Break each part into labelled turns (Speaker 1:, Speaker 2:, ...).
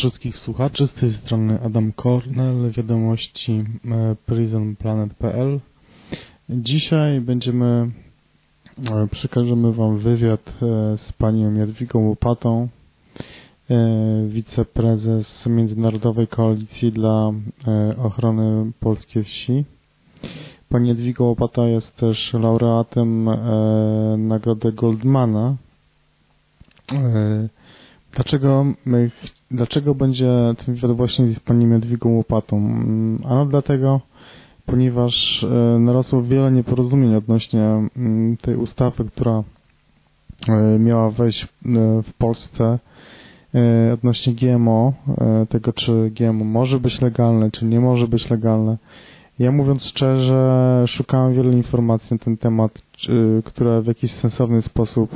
Speaker 1: Wszystkich słuchaczy, z tej strony Adam Kornel, wiadomości e, prisonplanet.pl. Dzisiaj będziemy, e, przekażemy Wam wywiad e, z panią Jadwigą Łopatą, wiceprezes Międzynarodowej Koalicji dla Ochrony Polskiej Wsi. Pani Jadwiga Łopata jest też laureatem Nagrody Goldmana Dlaczego, my, dlaczego będzie właśnie z pani Medwigą Łopatą? Mm, ano dlatego, ponieważ e, narosło wiele nieporozumień odnośnie mm, tej ustawy, która e, miała wejść e, w Polsce odnośnie GMO, tego czy GMO może być legalne, czy nie może być legalne. Ja mówiąc szczerze, szukałem wiele informacji na ten temat, które w jakiś sensowny sposób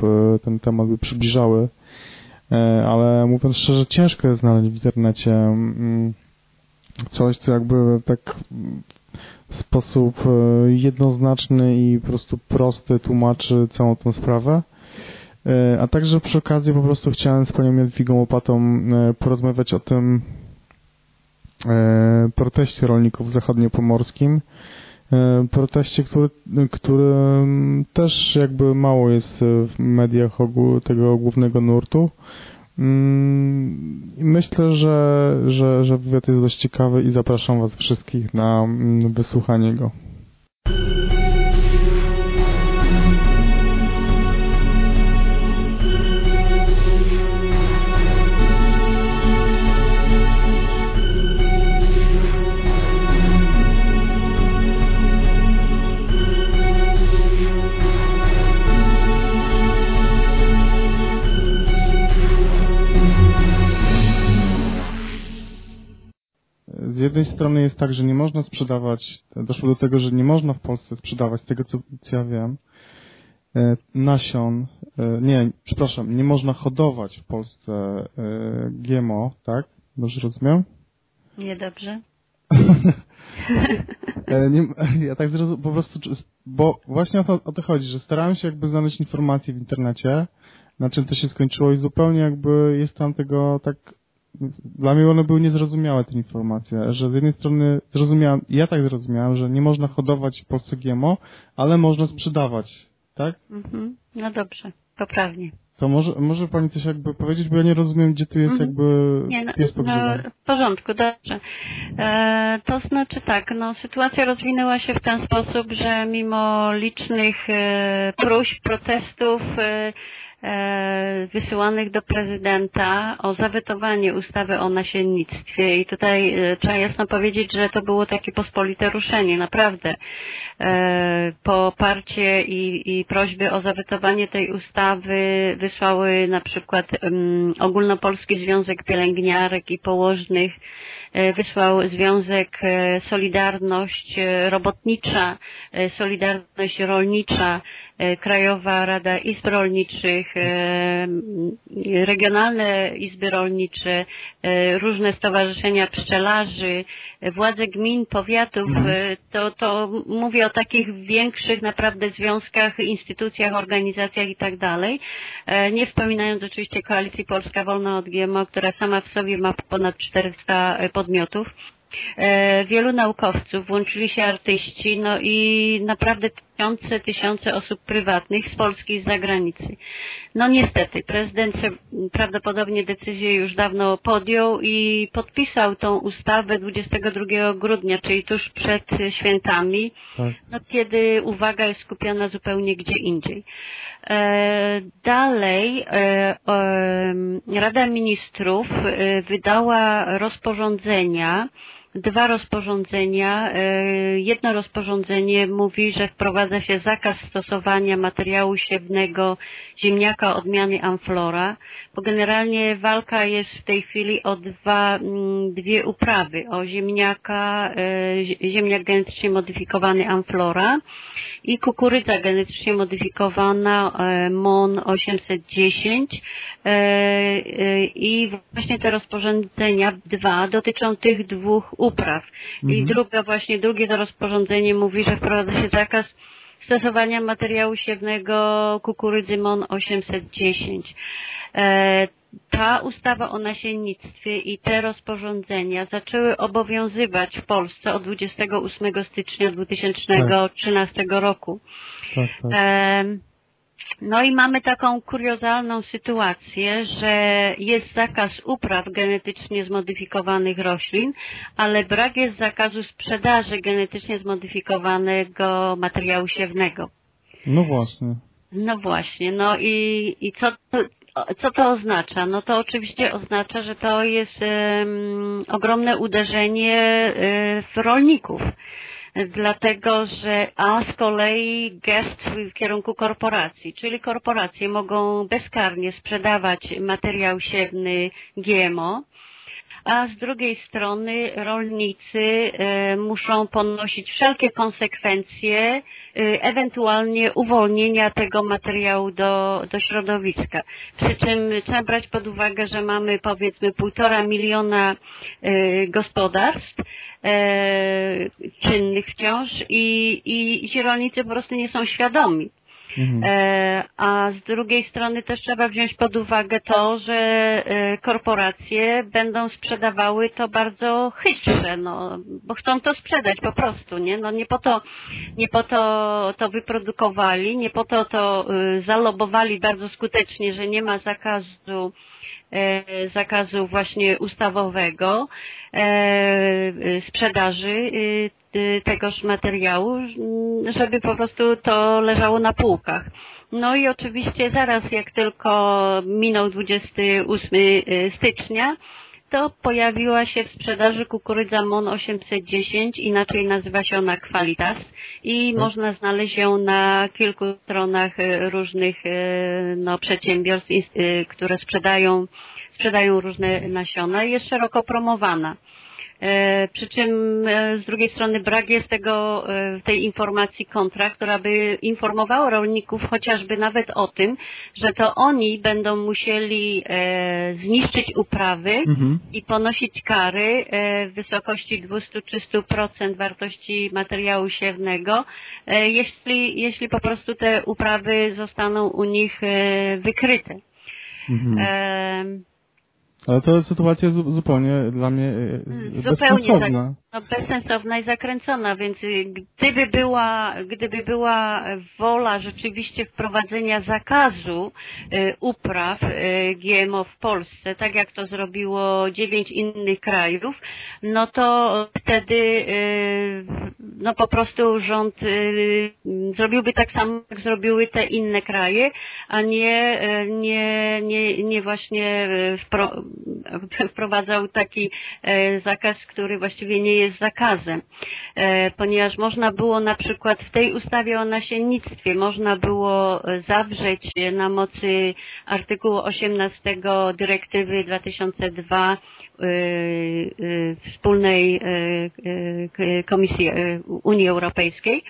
Speaker 1: ten temat by przybliżały ale mówiąc szczerze, ciężko jest znaleźć w internecie mm, coś, co jakby tak w sposób e, jednoznaczny i po prostu prosty tłumaczy całą tą sprawę. E, a także przy okazji po prostu chciałem z panią Jadwigą Łopatą porozmawiać o tym proteście rolników zachodniopomorskim, E, proteście, który, który też jakby mało jest w mediach ogół, tego głównego nurtu. Mm, myślę, że, że, że wywiad jest dość ciekawy i zapraszam Was wszystkich na mm, wysłuchanie go. Strony jest tak, że nie można sprzedawać, doszło do tego, że nie można w Polsce sprzedawać, z tego co, ja wiem, e, nasion, e, nie, przepraszam, nie można hodować w Polsce e, GMO, tak? Dobrze rozumiem? Nie, ja tak zrozum, po prostu, bo właśnie o to, o to chodzi, że starałem się jakby znaleźć informacje w internecie, na czym to się skończyło i zupełnie jakby jest tam tego tak dla mnie one były niezrozumiałe te informacje, że z jednej strony zrozumiałem, ja tak zrozumiałem, że nie można hodować Polsce GMO, ale można sprzedawać, tak?
Speaker 2: Mhm. No dobrze, poprawnie.
Speaker 1: To może, może Pani coś jakby powiedzieć, bo ja nie rozumiem, gdzie tu jest mhm. jakby nie, no, pies no,
Speaker 2: W porządku, dobrze. E, to znaczy tak, no sytuacja rozwinęła się w ten sposób, że mimo licznych e, próśb, protestów, E, wysyłanych do prezydenta o zawetowanie ustawy o nasiennictwie i tutaj e, trzeba jasno powiedzieć, że to było takie pospolite ruszenie, naprawdę. E, poparcie i, i prośby o zawetowanie tej ustawy wysłały na przykład Ogólnopolski Związek Pielęgniarek i Położnych, wysłał Związek Solidarność Robotnicza, Solidarność Rolnicza, E, Krajowa Rada Izb Rolniczych, e, regionalne izby rolnicze, e, różne stowarzyszenia pszczelarzy, władze gmin, powiatów, mhm. to, to mówię o takich większych naprawdę związkach, instytucjach, organizacjach i tak dalej. Nie wspominając oczywiście Koalicji Polska Wolna od GMO, która sama w sobie ma ponad 400 podmiotów. E, wielu naukowców, włączyli się artyści, no i naprawdę tysiące, tysiące osób prywatnych z Polski i z zagranicy. No niestety, prezydent prawdopodobnie decyzję już dawno podjął i podpisał tą ustawę 22 grudnia, czyli tuż przed świętami, tak. no kiedy uwaga jest skupiona zupełnie gdzie indziej. E, dalej e, Rada Ministrów wydała rozporządzenia, dwa rozporządzenia. E, jedno rozporządzenie mówi, że wprowadza się zakaz stosowania materiału siewnego ziemniaka odmiany Amflora, bo generalnie walka jest w tej chwili o dwa, mm, dwie uprawy, o ziemniaka, e, ziemniak genetycznie modyfikowany Amflora i kukurydza genetycznie modyfikowana e, MON 810 i właśnie te rozporządzenia dwa dotyczą tych dwóch upraw. Mhm. I druga właśnie, drugie to rozporządzenie mówi, że wprowadza się zakaz stosowania materiału siewnego kukurydzy MON 810. E, ta ustawa o nasiennictwie i te rozporządzenia zaczęły obowiązywać w Polsce od 28 stycznia 2013 roku.
Speaker 1: Tak, tak.
Speaker 2: No i mamy taką kuriozalną sytuację, że jest zakaz upraw genetycznie zmodyfikowanych roślin, ale brak jest zakazu sprzedaży genetycznie zmodyfikowanego materiału siewnego.
Speaker 1: No właśnie.
Speaker 2: No właśnie, no i, i co, to, co to oznacza? No to oczywiście oznacza, że to jest um, ogromne uderzenie y, w rolników dlatego że a z kolei gest w kierunku korporacji, czyli korporacje mogą bezkarnie sprzedawać materiał siewny GMO, a z drugiej strony rolnicy e, muszą ponosić wszelkie konsekwencje e, ewentualnie uwolnienia tego materiału do, do środowiska. Przy czym trzeba brać pod uwagę, że mamy powiedzmy półtora miliona e, gospodarstw, czynnych wciąż i, i ci rolnicy po prostu nie są świadomi. E, a z drugiej strony też trzeba wziąć pod uwagę to, że e, korporacje będą sprzedawały to bardzo chytrze, no, bo chcą to sprzedać po prostu, nie? No nie po to, nie po to to wyprodukowali, nie po to to e, zalobowali bardzo skutecznie, że nie ma zakazu zakazu właśnie ustawowego sprzedaży Y, tegoż materiału, żeby po prostu to leżało na półkach. No i oczywiście zaraz jak tylko minął 28 y, stycznia, to pojawiła się w sprzedaży kukurydza MON 810, inaczej nazywa się ona Qualitas i hmm. można znaleźć ją na kilku stronach y, różnych no, przedsiębiorstw, które sprzedają, sprzedają różne nasiona i jest szeroko promowana. E, przy czym e, z drugiej strony brak jest tego, e, tej informacji kontra, która by informowała rolników chociażby nawet o tym, że to oni będą musieli zniszczyć uprawy mhm. i ponosić kary w wysokości 200-300% wartości materiału siewnego, jeśli, jeśli po prostu te uprawy zostaną u nich wykryte. Mhm.
Speaker 1: Ale to sytuacja zupełnie dla mnie e,
Speaker 2: hmm, bezsensowna. No, bezsensowna i zakręcona, więc y, gdyby była, gdyby była wola rzeczywiście wprowadzenia zakazu y, upraw y, GMO w Polsce, tak jak to zrobiło dziewięć innych krajów, no to wtedy no po prostu rząd zrobiłby tak samo, jak zrobiły te inne kraje, a nie, nie, nie, nie właśnie wprowadzał taki e, zakaz, który właściwie nie jest zakazem, e, ponieważ można było na przykład w tej ustawie o nasiennictwie można było zawrzeć na mocy artykułu 18 dyrektywy 2002 Y, y, wspólnej Komisji Unii Europejskiej,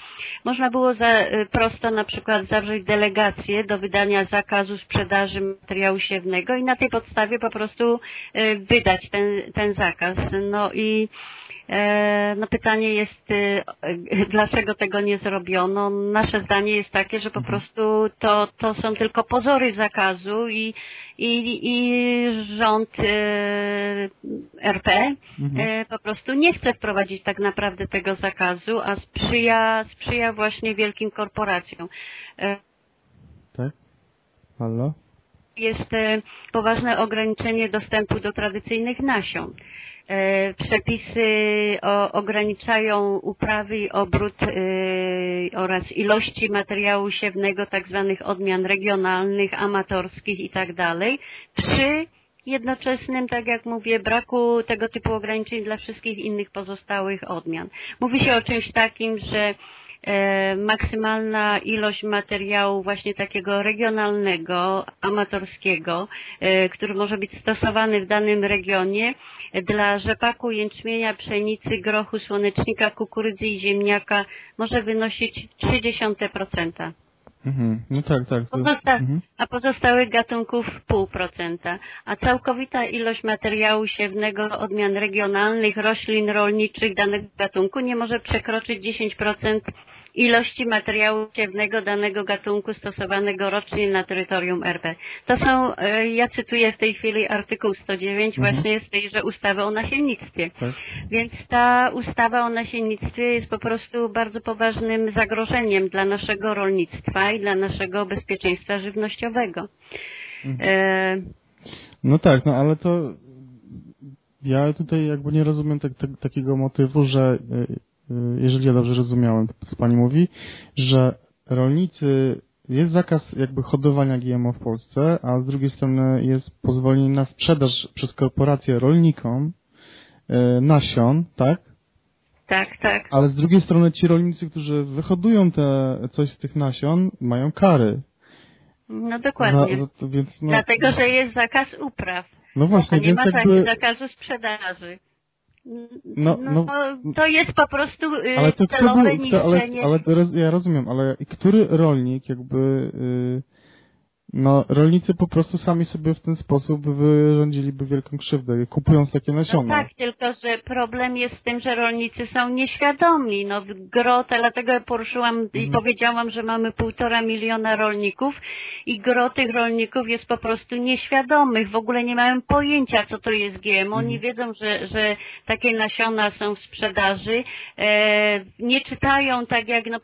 Speaker 2: można było za, prosto na przykład zawrzeć delegację do wydania zakazu sprzedaży materiału siewnego i na tej podstawie po prostu wydać ten, ten zakaz. No i E, no pytanie jest, e, dlaczego tego nie zrobiono? Nasze zdanie jest takie, że po mhm. prostu to, to są tylko pozory zakazu i, i, i rząd e, RP mhm. po prostu nie chce wprowadzić tak naprawdę tego zakazu, a sprzyja, sprzyja właśnie wielkim korporacjom.
Speaker 1: Tak? Halo?
Speaker 2: Jest poważne ograniczenie dostępu do tradycyjnych nasion. E, przepisy ograniczają uprawy i obrót e, oraz ilości materiału siewnego, tak zwanych odmian regionalnych, amatorskich i tak przy jednoczesnym, tak jak mówię, braku tego typu ograniczeń dla wszystkich innych pozostałych odmian. Mówi się o czymś takim, że E, maksymalna ilość materiału właśnie takiego regionalnego, amatorskiego, e, który może być stosowany w danym regionie dla rzepaku, jęczmienia, pszenicy, grochu, słonecznika, kukurydzy i ziemniaka może wynosić 0,3%.
Speaker 1: Mhm. No tak, tak.
Speaker 2: Pozosta mhm. A pozostałych gatunków pół procenta. A całkowita ilość materiału siewnego odmian regionalnych, roślin rolniczych danego gatunku nie może przekroczyć 10% ilości materiału siewnego danego gatunku stosowanego rocznie na terytorium RP. To są, e, ja cytuję w tej chwili artykuł 109 mhm. właśnie z tejże ustawy o nasiennictwie. Tak. Więc ta ustawa o nasiennictwie jest po prostu bardzo poważnym zagrożeniem dla naszego rolnictwa i dla naszego bezpieczeństwa żywnościowego.
Speaker 1: Mhm. E... No tak, no ale to ja tutaj jakby nie rozumiem tak, tak, takiego motywu, że e, jeżeli ja dobrze rozumiałem, co Pani mówi, że rolnicy, jest zakaz jakby hodowania GMO w Polsce, a z drugiej strony jest pozwolenie na sprzedaż przez korporacje rolnikom e, nasion, tak?
Speaker 2: Tak, tak.
Speaker 1: Ale z drugiej strony ci rolnicy, którzy wyhodują te, coś z tych nasion, mają kary.
Speaker 2: No dokładnie. No, więc, no, Dlatego, że jest zakaz upraw.
Speaker 1: No właśnie,
Speaker 2: nie
Speaker 1: więc
Speaker 2: ma
Speaker 1: jakby...
Speaker 2: zakazu sprzedaży. No, no, no, to jest po prostu y,
Speaker 1: ale
Speaker 2: to celowe
Speaker 1: kto, ale, ale ja rozumiem, ale który rolnik jakby y, no, rolnicy po prostu sami sobie w ten sposób wyrządziliby wielką krzywdę, kupując takie no nasiona.
Speaker 2: No tak, tylko że problem jest z tym, że rolnicy są nieświadomi. No, gro, dlatego poruszyłam mhm. i powiedziałam, że mamy półtora miliona rolników i gro tych rolników jest po prostu nieświadomych. W ogóle nie mają pojęcia, co to jest GMO. Mhm. wiedzą, że, że takie nasiona są w sprzedaży. E, nie czytają tak jak, no,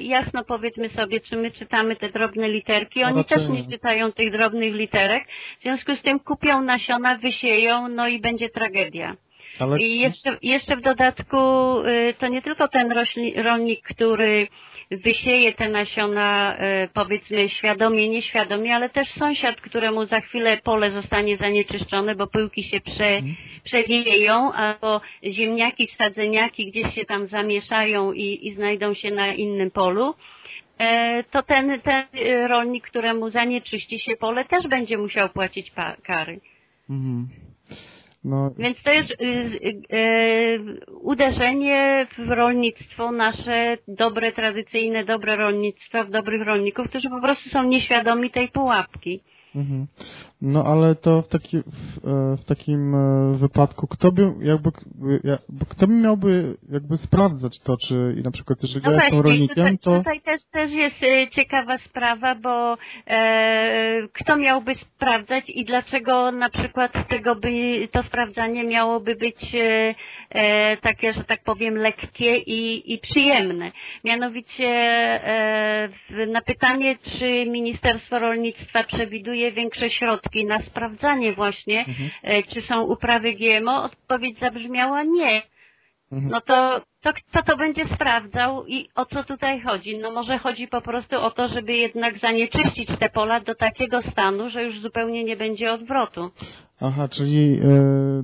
Speaker 2: jasno powiedzmy sobie, czy my czytamy te drobne literki. Oni no też nie czytają tych drobnych literek. W związku z tym kupią nasiona, wysieją, no i będzie tragedia. Ale... I jeszcze, jeszcze w dodatku y, to nie tylko ten rolnik, który wysieje te nasiona, y, powiedzmy świadomie, nieświadomie, ale też sąsiad, któremu za chwilę pole zostanie zanieczyszczone, bo pyłki się prze, mhm. przewieją, albo ziemniaki, sadzeniaki gdzieś się tam zamieszają i, i znajdą się na innym polu. E, to ten, ten e, rolnik, któremu zanieczyści się pole, też będzie musiał płacić kary. Mhm. No. Więc to jest y, y, y, uderzenie w rolnictwo, nasze dobre, tradycyjne, dobre rolnictwo, w dobrych rolników, którzy po prostu są nieświadomi tej pułapki. Mhm.
Speaker 1: No ale to w, taki, w, e, w, takim e, wypadku, kto by jakby, kto by miałby jakby sprawdzać to, czy na przykład jeżeli no ja jestem rolnikiem,
Speaker 2: tutaj,
Speaker 1: to...
Speaker 2: Tutaj też, też jest e, ciekawa sprawa, bo e, kto miałby sprawdzać i dlaczego na przykład tego by, to sprawdzanie miałoby być e, takie, że tak powiem, lekkie i, i przyjemne. Mianowicie e, na pytanie, czy Ministerstwo Rolnictwa przewiduje większe środki na sprawdzanie właśnie, mhm. E, czy są uprawy GMO, odpowiedź zabrzmiała nie. Mhm. No to, to kto to będzie sprawdzał i o co tutaj chodzi? No może chodzi po prostu o to, żeby jednak zanieczyścić te pola do takiego stanu, że już zupełnie nie będzie odwrotu.
Speaker 1: Aha, czyli e,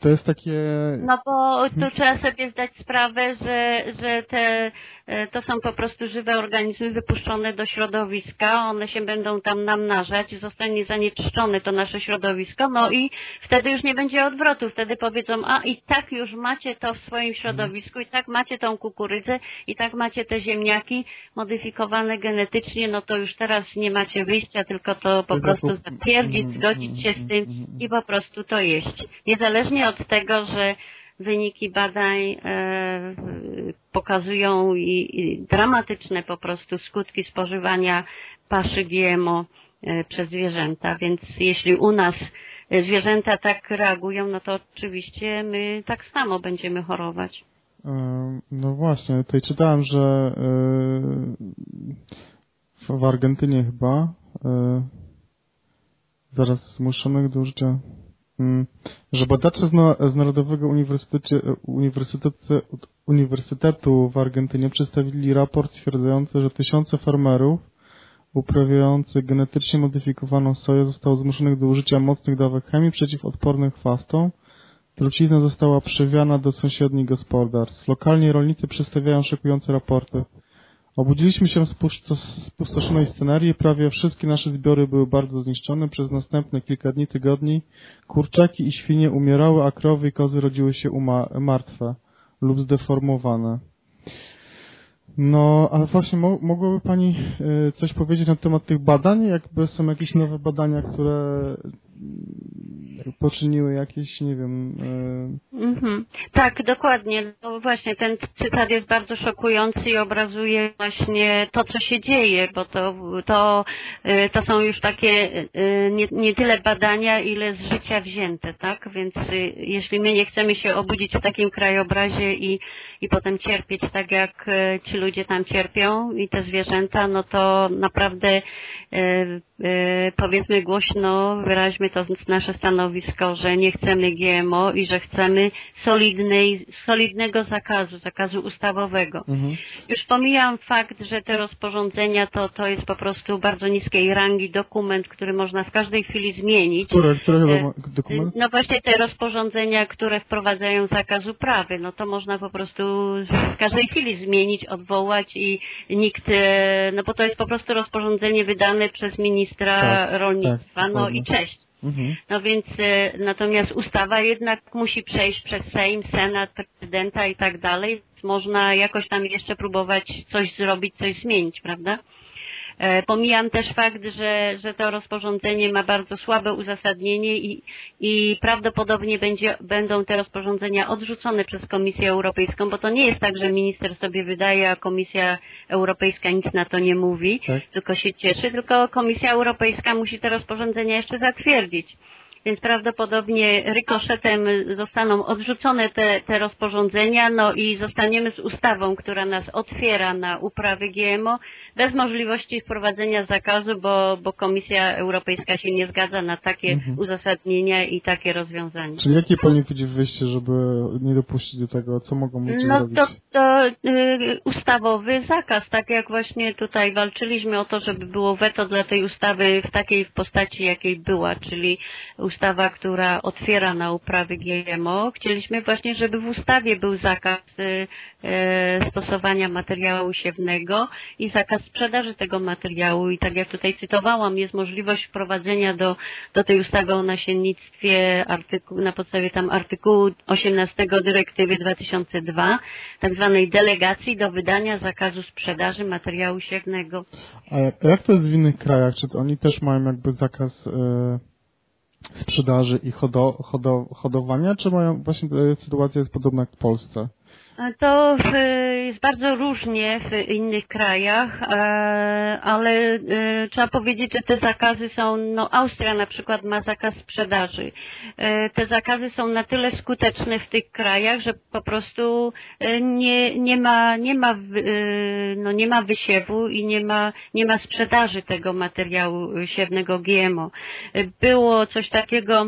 Speaker 1: to jest takie...
Speaker 2: No bo tu trzeba sobie zdać sprawę, że, że te, e, to są po prostu żywe organizmy wypuszczone do środowiska, one się będą tam namnażać, zostanie zanieczyszczone to nasze środowisko, no i wtedy już nie będzie odwrotu, wtedy powiedzą, a i tak już macie to w swoim środowisku, i tak macie tą kukurydzę, i tak macie te ziemniaki modyfikowane genetycznie, no to już teraz nie macie wyjścia, tylko to po prostu zatwierdzić, zgodzić się z tym i po prostu to jeść. Niezależnie od tego, że wyniki badań e, pokazują i, dramatyczne po prostu skutki spożywania paszy GMO e, przez zwierzęta, więc jeśli u nas zwierzęta tak reagują, no to oczywiście my tak samo będziemy chorować.
Speaker 1: E, no właśnie, tutaj czytałem, że w Argentynie chyba zaraz zmuszonych do użycia że badacze z, Narodowego Uniwersytetu, Uniwersytetu w Argentynie przedstawili raport stwierdzający, że tysiące farmerów uprawiających genetycznie modyfikowaną soję zostało zmuszonych do użycia mocnych dawek chemii przeciwodpornych chwastom. Trucizna została przewiana do sąsiednich gospodarstw. Lokalni rolnicy przedstawiają szokujące raporty. Obudziliśmy się w spustoszonej scenarii, prawie wszystkie nasze zbiory były bardzo zniszczone. Przez następne kilka dni, tygodni kurczaki i świnie umierały, a krowy i kozy rodziły się martwe lub zdeformowane. No, ale właśnie mo mogłaby Pani y, coś powiedzieć na temat tych badań? Jakby są jakieś nowe badania, które poczyniły jakieś, nie wiem...
Speaker 2: E... Mhm. Tak, dokładnie. No właśnie, ten cytat jest bardzo szokujący i obrazuje właśnie to, co się dzieje, bo to, to, e, to są już takie e, nie, nie tyle badania, ile z życia wzięte, tak? Więc jeśli my nie chcemy się obudzić w takim krajobrazie i, i potem cierpieć tak, jak ci ludzie tam cierpią i te zwierzęta, no to naprawdę powiedzmy głośno, wyraźmy to nasze stanowisko, że nie chcemy GMO i że chcemy solidnej, solidnego zakazu, zakazu ustawowego. Mhm. Już pomijam fakt, że te rozporządzenia to, to jest po prostu bardzo niskiej rangi dokument, który można w każdej chwili zmienić.
Speaker 1: Które, które e, dokument?
Speaker 2: No właśnie te rozporządzenia, które wprowadzają zakaz uprawy, no to można po prostu w każdej chwili zmienić, odwołać i nikt, e, no bo to jest po prostu rozporządzenie wydane przez ministra tak, rolnictwa, tak, no i cześć. Mhm. No więc e, natomiast ustawa jednak musi przejść przez Sejm, Senat, prezydenta i tak dalej. Można jakoś tam jeszcze próbować coś zrobić, coś zmienić, prawda? E, pomijam też fakt, że, że to rozporządzenie ma bardzo słabe uzasadnienie i, i prawdopodobnie będzie, będą te rozporządzenia odrzucone przez Komisję Europejską, bo to nie jest tak, że minister sobie wydaje, a Komisja Europejska nic na to nie mówi, tak. tylko się cieszy, tylko Komisja Europejska musi te rozporządzenia jeszcze zatwierdzić więc prawdopodobnie rykoszetem zostaną odrzucone te, te rozporządzenia, no i zostaniemy z ustawą, która nas otwiera na uprawy GMO, bez możliwości wprowadzenia zakazu, bo, bo Komisja Europejska się nie zgadza na takie mhm. uzasadnienia i takie rozwiązania.
Speaker 1: Czyli jakie Pani widzi wyjście, żeby nie dopuścić do tego? Co mogą ludzie
Speaker 2: no,
Speaker 1: zrobić?
Speaker 2: No to, to y, ustawowy zakaz, tak jak właśnie tutaj walczyliśmy o to, żeby było weto dla tej ustawy w takiej postaci, jakiej była, czyli ustawa, która otwiera na uprawy GMO. Chcieliśmy właśnie, żeby w ustawie był zakaz y, y, stosowania materiału siewnego i zakaz sprzedaży tego materiału i tak jak tutaj cytowałam, jest możliwość wprowadzenia do, do tej ustawy o nasiennictwie artykuł, na podstawie tam artykułu 18 dyrektywy 2002, tak zwanej delegacji do wydania zakazu sprzedaży materiału siewnego.
Speaker 1: A jak to jest w innych krajach? Czy oni też mają jakby zakaz e, sprzedaży i hodo, hodo, hodowania, czy mają właśnie e, sytuacja jest podobna jak w Polsce?
Speaker 2: To jest bardzo różnie w innych krajach, e, ale e, trzeba powiedzieć, że te zakazy są, no Austria na przykład ma zakaz sprzedaży. E, te zakazy są na tyle skuteczne w tych krajach, że po prostu nie, nie ma, nie ma, no nie ma wysiewu i nie ma, nie ma sprzedaży tego materiału siewnego GMO. Było coś takiego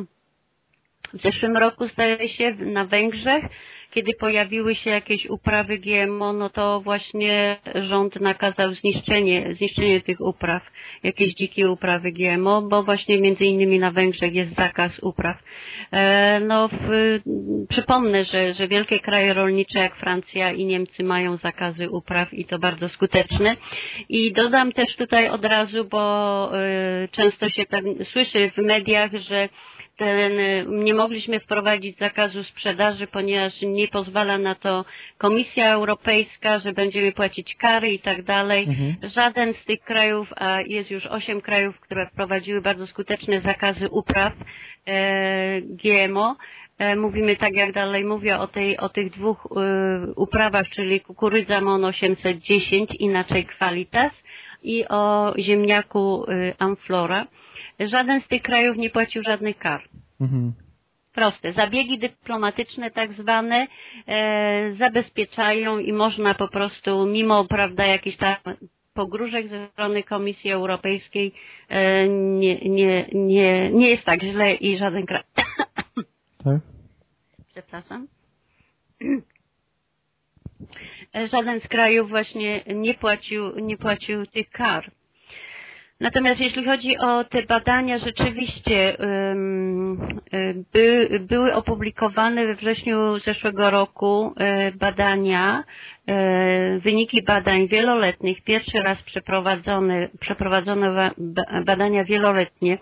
Speaker 2: w zeszłym roku, zdaje się, na Węgrzech, kiedy pojawiły się jakieś uprawy GMO, no to właśnie rząd nakazał zniszczenie, zniszczenie tych upraw, jakieś dzikie uprawy GMO, bo właśnie między innymi na Węgrzech jest zakaz upraw. E, no, w, przypomnę, że, że wielkie kraje rolnicze jak Francja i Niemcy mają zakazy upraw i to bardzo skuteczne. I dodam też tutaj od razu, bo y, często się tam słyszy w mediach, że nie mogliśmy wprowadzić zakazu sprzedaży, ponieważ nie pozwala na to Komisja Europejska, że będziemy płacić kary i tak dalej. Mhm. Żaden z tych krajów, a jest już osiem krajów, które wprowadziły bardzo skuteczne zakazy upraw e, GMO, e, mówimy tak jak dalej mówię o, tej, o tych dwóch e, uprawach, czyli kukurydza MON 810, inaczej Qualitas i o ziemniaku Amflora żaden z tych krajów nie płacił żadnych kar. Mhm. Proste. Zabiegi dyplomatyczne tak zwane e, zabezpieczają i można po prostu, mimo prawda jakichś tam pogróżek ze strony Komisji Europejskiej, e, nie, nie, nie, nie jest tak źle i żaden kraj...
Speaker 1: Tak?
Speaker 2: Przepraszam. E, żaden z krajów właśnie nie płacił, nie płacił tych kar. Natomiast jeśli chodzi o te badania, rzeczywiście by, były opublikowane we wrześniu zeszłego roku e, badania, e, wyniki badań wieloletnich, pierwszy raz przeprowadzone, przeprowadzono badania wieloletnie,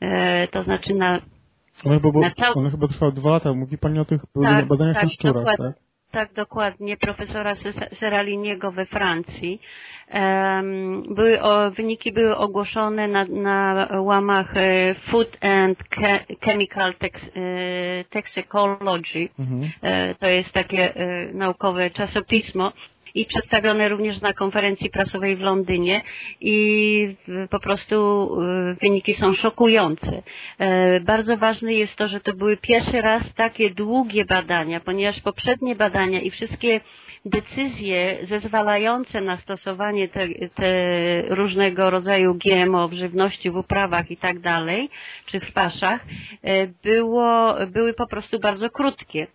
Speaker 2: e, to znaczy na
Speaker 1: one chyba, na cał... one chyba trwały dwa lata. Mówi Pani o tych tak, badaniach tak, na szczurach, tak?
Speaker 2: Tak dokładnie, profesora Seraliniego we Francji. Były, wyniki były ogłoszone na, na łamach e, Food and Chemical e, Toxicology. Mhm. E, to jest takie naukowe czasopismo i przedstawione również na konferencji prasowej w Londynie i po prostu wyniki są szokujące. Bardzo ważne jest to, że to były pierwszy raz takie długie badania, ponieważ poprzednie badania i wszystkie decyzje zezwalające na stosowanie te, te różnego rodzaju GMO w żywności, w uprawach i tak dalej, czy w paszach, e, było, były po prostu bardzo krótkie.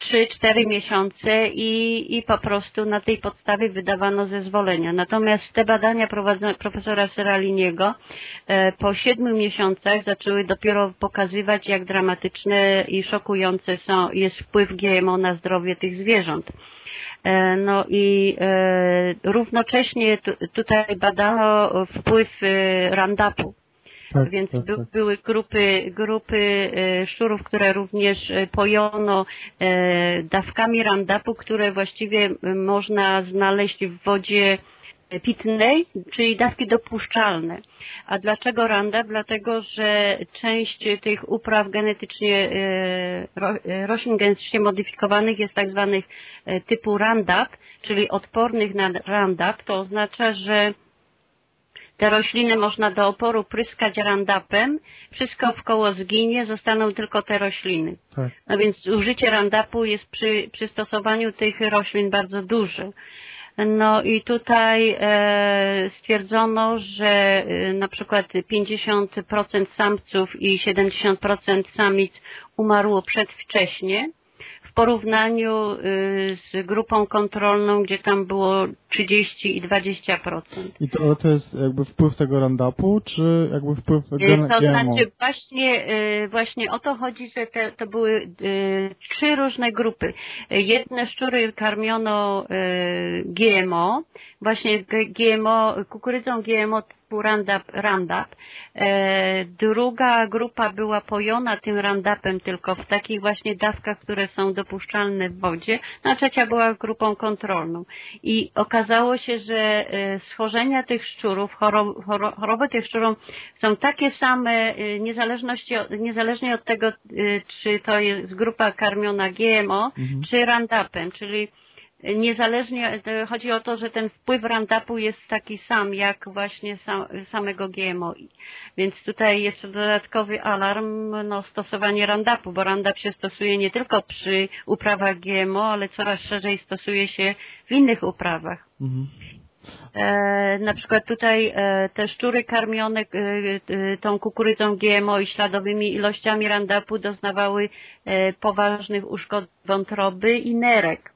Speaker 2: 3-4 miesiące i, i po prostu na tej podstawie wydawano zezwolenia. Natomiast te badania prowadzone profesora Seraliniego e, po 7 miesiącach zaczęły dopiero pokazywać, jak dramatyczne i szokujące są, jest wpływ GMO na zdrowie tych zwierząt. E, no i e, równocześnie tutaj badano wpływ Roundupu. Tak, Więc tak, tak. były grupy, grupy szczurów, które również pojono dawkami Roundupu, które właściwie można znaleźć w wodzie pitnej, czyli dawki dopuszczalne. A dlaczego randa? Dlatego, że część tych upraw genetycznie, e, e, roślin genetycznie modyfikowanych jest tak zwanych e, typu Roundup, czyli odpornych na Roundup. To oznacza, że te rośliny można do oporu pryskać randapem, wszystko w koło zginie, zostaną tylko te rośliny. Tak. No więc użycie randapu jest przy, przy stosowaniu tych roślin bardzo duże. No i tutaj e, stwierdzono, że e, na przykład 50% samców i 70% samic umarło przedwcześnie porównaniu y, z grupą kontrolną, gdzie tam było 30 i 20%.
Speaker 1: I to, to jest jakby wpływ tego Roundupu, czy jakby wpływ
Speaker 2: y, gen To znaczy właśnie, y, właśnie o to chodzi, że te, to były trzy różne grupy. Jedne szczury karmiono GMO, właśnie GMO, kukurydzą GMO typu Roundup, Roundup. E, druga grupa była pojona tym Roundupem tylko w takich właśnie dawkach, które są dopuszczalne w wodzie, no a trzecia była grupą kontrolną. I okazało się, że e, schorzenia tych szczurów, choroby tych szczurów są takie same e, niezależnie od tego, czy to jest grupa karmiona GMO, mhm. czy Roundupem, czyli niezależnie, chodzi o to, że ten wpływ Roundupu jest taki sam, jak właśnie sam, samego GMO. Więc tutaj jeszcze dodatkowy alarm, no stosowanie Roundupu, bo Roundup się stosuje nie tylko przy uprawach GMO, ale coraz szerzej stosuje się w innych uprawach. Mhm. E, na przykład tutaj e, te szczury karmione e, e tą kukurydzą GMO i śladowymi ilościami Roundupu doznawały e, poważnych uszkodzeń wątroby i nerek.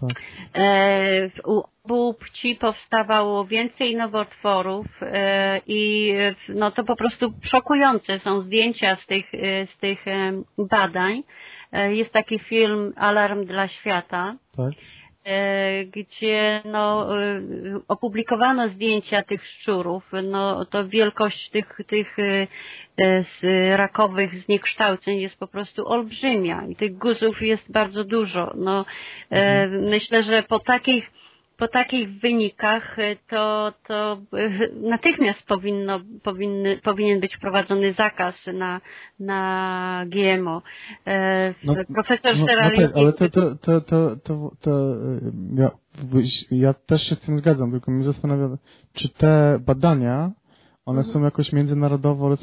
Speaker 2: Tak. E, u obu płci powstawało więcej nowotworów e, i no to po prostu szokujące są zdjęcia z tych, e, z tych badań. Jest taki film Alarm dla świata. Tak gdzie no, opublikowano zdjęcia tych szczurów, no to wielkość tych, tych E, rakowych zniekształceń jest po prostu olbrzymia i tych guzów jest bardzo dużo. No, e, mhm. Myślę, że po takich po takich wynikach e, to, to natychmiast powinno, powinny, powinien być wprowadzony zakaz na, na GMO. No, Profesor no,
Speaker 1: no tak, ale to, to, to, to, to, to ja, ja też się z tym zgadzam, tylko mnie zastanawia, czy te badania one mhm. są jakoś międzynarodowo e,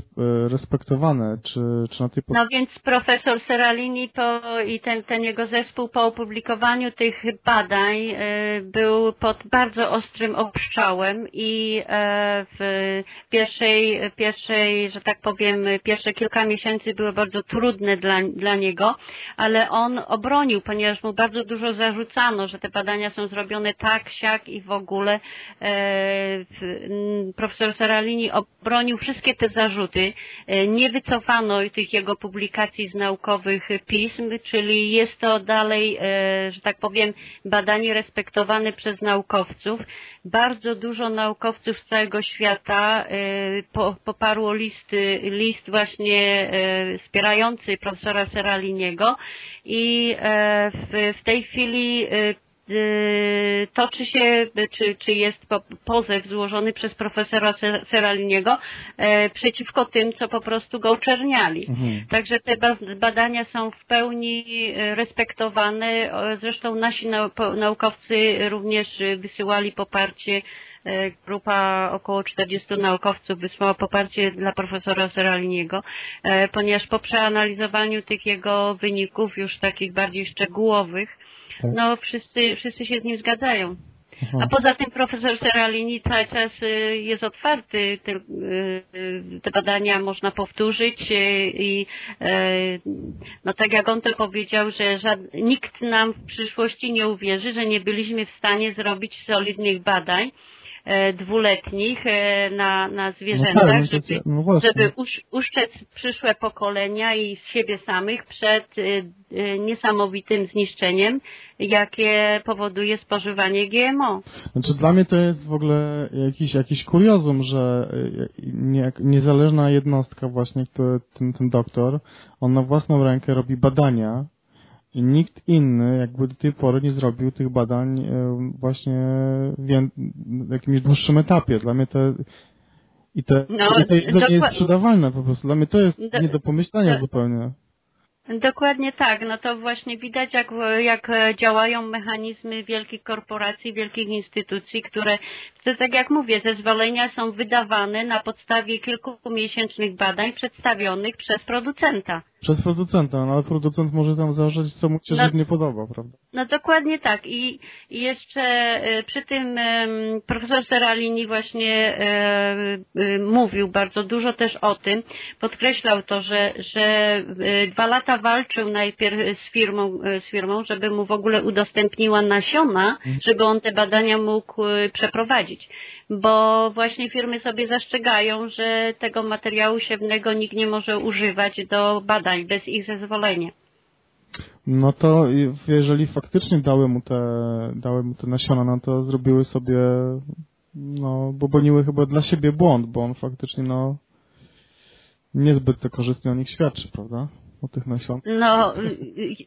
Speaker 1: respektowane, czy, czy na tej
Speaker 2: No więc profesor Seralini po, i ten, ten jego zespół po opublikowaniu tych badań y, był pod bardzo ostrym obszczałem i y, w pierwszej, pierwszej, że tak powiem, pierwsze kilka miesięcy były bardzo trudne dla, dla niego, ale on obronił, ponieważ mu bardzo dużo zarzucano, że te badania są zrobione tak, siak i w ogóle. Profesor Seralini obronił wszystkie te zarzuty. Nie wycofano tych jego publikacji z naukowych pism, czyli jest to dalej, że tak powiem, badanie respektowane przez naukowców. Bardzo dużo naukowców z całego świata poparło list, list właśnie wspierający profesora Seraliniego i w, tej chwili toczy się, czy, czy jest pozew złożony przez profesora Seraliniego e, przeciwko tym, co po prostu go oczerniali. Mhm. Także te badania są w pełni e, respektowane. Zresztą nasi naukowcy również wysyłali poparcie grupa około 40 naukowców wysłała poparcie dla profesora Seraliniego, ponieważ po przeanalizowaniu tych jego wyników już takich bardziej szczegółowych. No wszyscy, wszyscy się z nim zgadzają. A poza tym profesor Seralini cały czas y, jest otwarty, te, y, y, te badania można powtórzyć i no tak jak on to powiedział, że żad, nikt nam w przyszłości nie uwierzy, że nie byliśmy w stanie zrobić solidnych badań dwuletnich e, na, na zwierzętach, no tak, no żeby, no żeby usz, uszczec przyszłe pokolenia i siebie samych przed e, niesamowitym zniszczeniem, jakie powoduje spożywanie GMO.
Speaker 1: Znaczy dla mnie to jest w ogóle jakiś, jakiś kuriozum, że nie, niezależna jednostka właśnie, który, ten, ten doktor, on na własną rękę robi badania i nikt inny jakby do tej pory nie zrobił tych badań e, właśnie w jakimś dłuższym etapie. Dla mnie to i to, no, i to, jest sprzedawalne po prostu. Dla mnie to jest nie do pomyślenia zupełnie.
Speaker 2: Dokładnie tak. No to właśnie widać, jak, jak działają mechanizmy wielkich korporacji, wielkich instytucji, które, to tak jak mówię, zezwolenia są wydawane na podstawie kilkumiesięcznych badań przedstawionych przez producenta.
Speaker 1: Przez producenta, no ale producent może tam założyć, co mu się no, nie podoba, prawda?
Speaker 2: No dokładnie tak. I, i jeszcze e, przy tym profesor Seralini właśnie e, e, mówił bardzo dużo też o tym, podkreślał to, że, że dwa lata walczył najpierw z firmą, z firmą, żeby mu w ogóle udostępniła nasiona, mhm. żeby on te badania mógł przeprowadzić bo właśnie firmy sobie zastrzegają, że tego materiału siewnego nikt nie może używać do badań bez ich zezwolenia.
Speaker 1: No to jeżeli faktycznie dały mu te, dały mu te nasiona, no to zrobiły sobie, no, bo boniły chyba dla siebie błąd, bo on faktycznie, no, niezbyt to korzystnie o nich świadczy, prawda? Tych?
Speaker 2: No,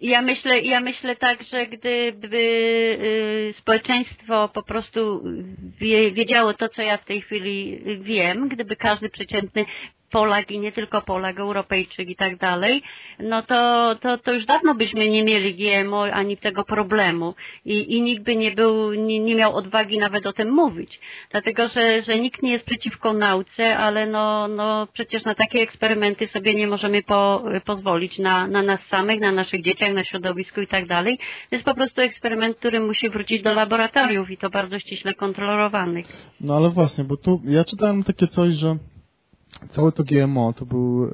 Speaker 2: ja myślę, ja myślę tak, że gdyby y, społeczeństwo po prostu wiedziało to, co ja w tej chwili wiem, gdyby każdy przeciętny Polak i nie tylko Polak, Europejczyk i tak dalej, no to, to, to już dawno byśmy nie mieli GMO ani tego problemu i, i nikt by nie był, nie, nie miał odwagi nawet o tym mówić. Dlatego, że, że nikt nie jest przeciwko nauce, ale no, no przecież na takie eksperymenty sobie nie możemy po, pozwolić na, na nas samych, na naszych dzieciach, na środowisku i tak dalej. To jest po prostu eksperyment, który musi wrócić do laboratoriów i to bardzo ściśle kontrolowanych.
Speaker 1: No ale właśnie, bo tu ja czytałem takie coś, że całe to GMO to był e,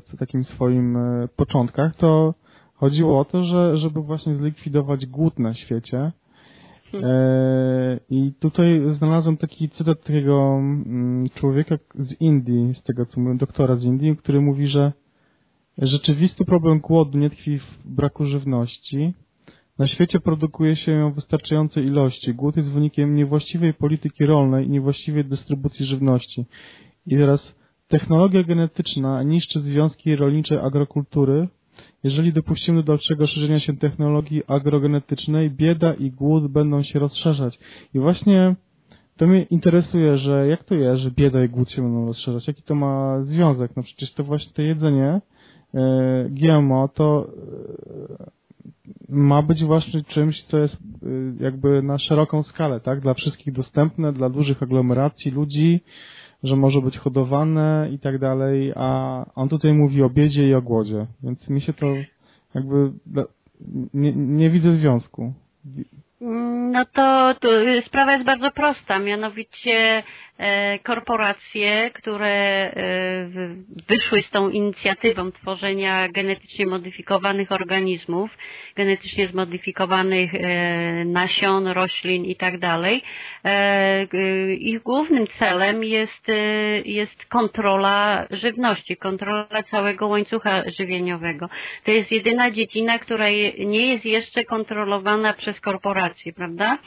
Speaker 1: w takim swoim e, początkach, to chodziło o to, że żeby właśnie zlikwidować głód na świecie. E, I tutaj znalazłem taki cytat takiego mm, człowieka z Indii, z tego co mówię, doktora z Indii, który mówi, że rzeczywisty problem głodu nie tkwi w braku żywności. Na świecie produkuje się ją w wystarczającej ilości. Głód jest wynikiem niewłaściwej polityki rolnej i niewłaściwej dystrybucji żywności. I teraz Technologia genetyczna niszczy związki rolniczej agrokultury. Jeżeli dopuścimy do dalszego szerzenia się technologii agrogenetycznej, bieda i głód będą się rozszerzać. I właśnie to mnie interesuje, że jak to jest, że bieda i głód się będą rozszerzać? Jaki to ma związek? No przecież to właśnie to jedzenie e, GMO to e, ma być właśnie czymś, co jest e, jakby na szeroką skalę, tak? Dla wszystkich dostępne, dla dużych aglomeracji ludzi, że może być hodowane i tak dalej, a on tutaj mówi o biedzie i o głodzie, więc mi się to jakby nie, nie widzę związku.
Speaker 2: No to, to sprawa jest bardzo prosta, mianowicie E, korporacje, które e, wyszły z tą inicjatywą tworzenia genetycznie modyfikowanych organizmów, genetycznie zmodyfikowanych e, nasion, roślin i tak dalej. Ich głównym celem jest, jest kontrola żywności, kontrola całego łańcucha żywieniowego. To jest jedyna dziedzina, która nie jest jeszcze kontrolowana przez korporacje, prawda?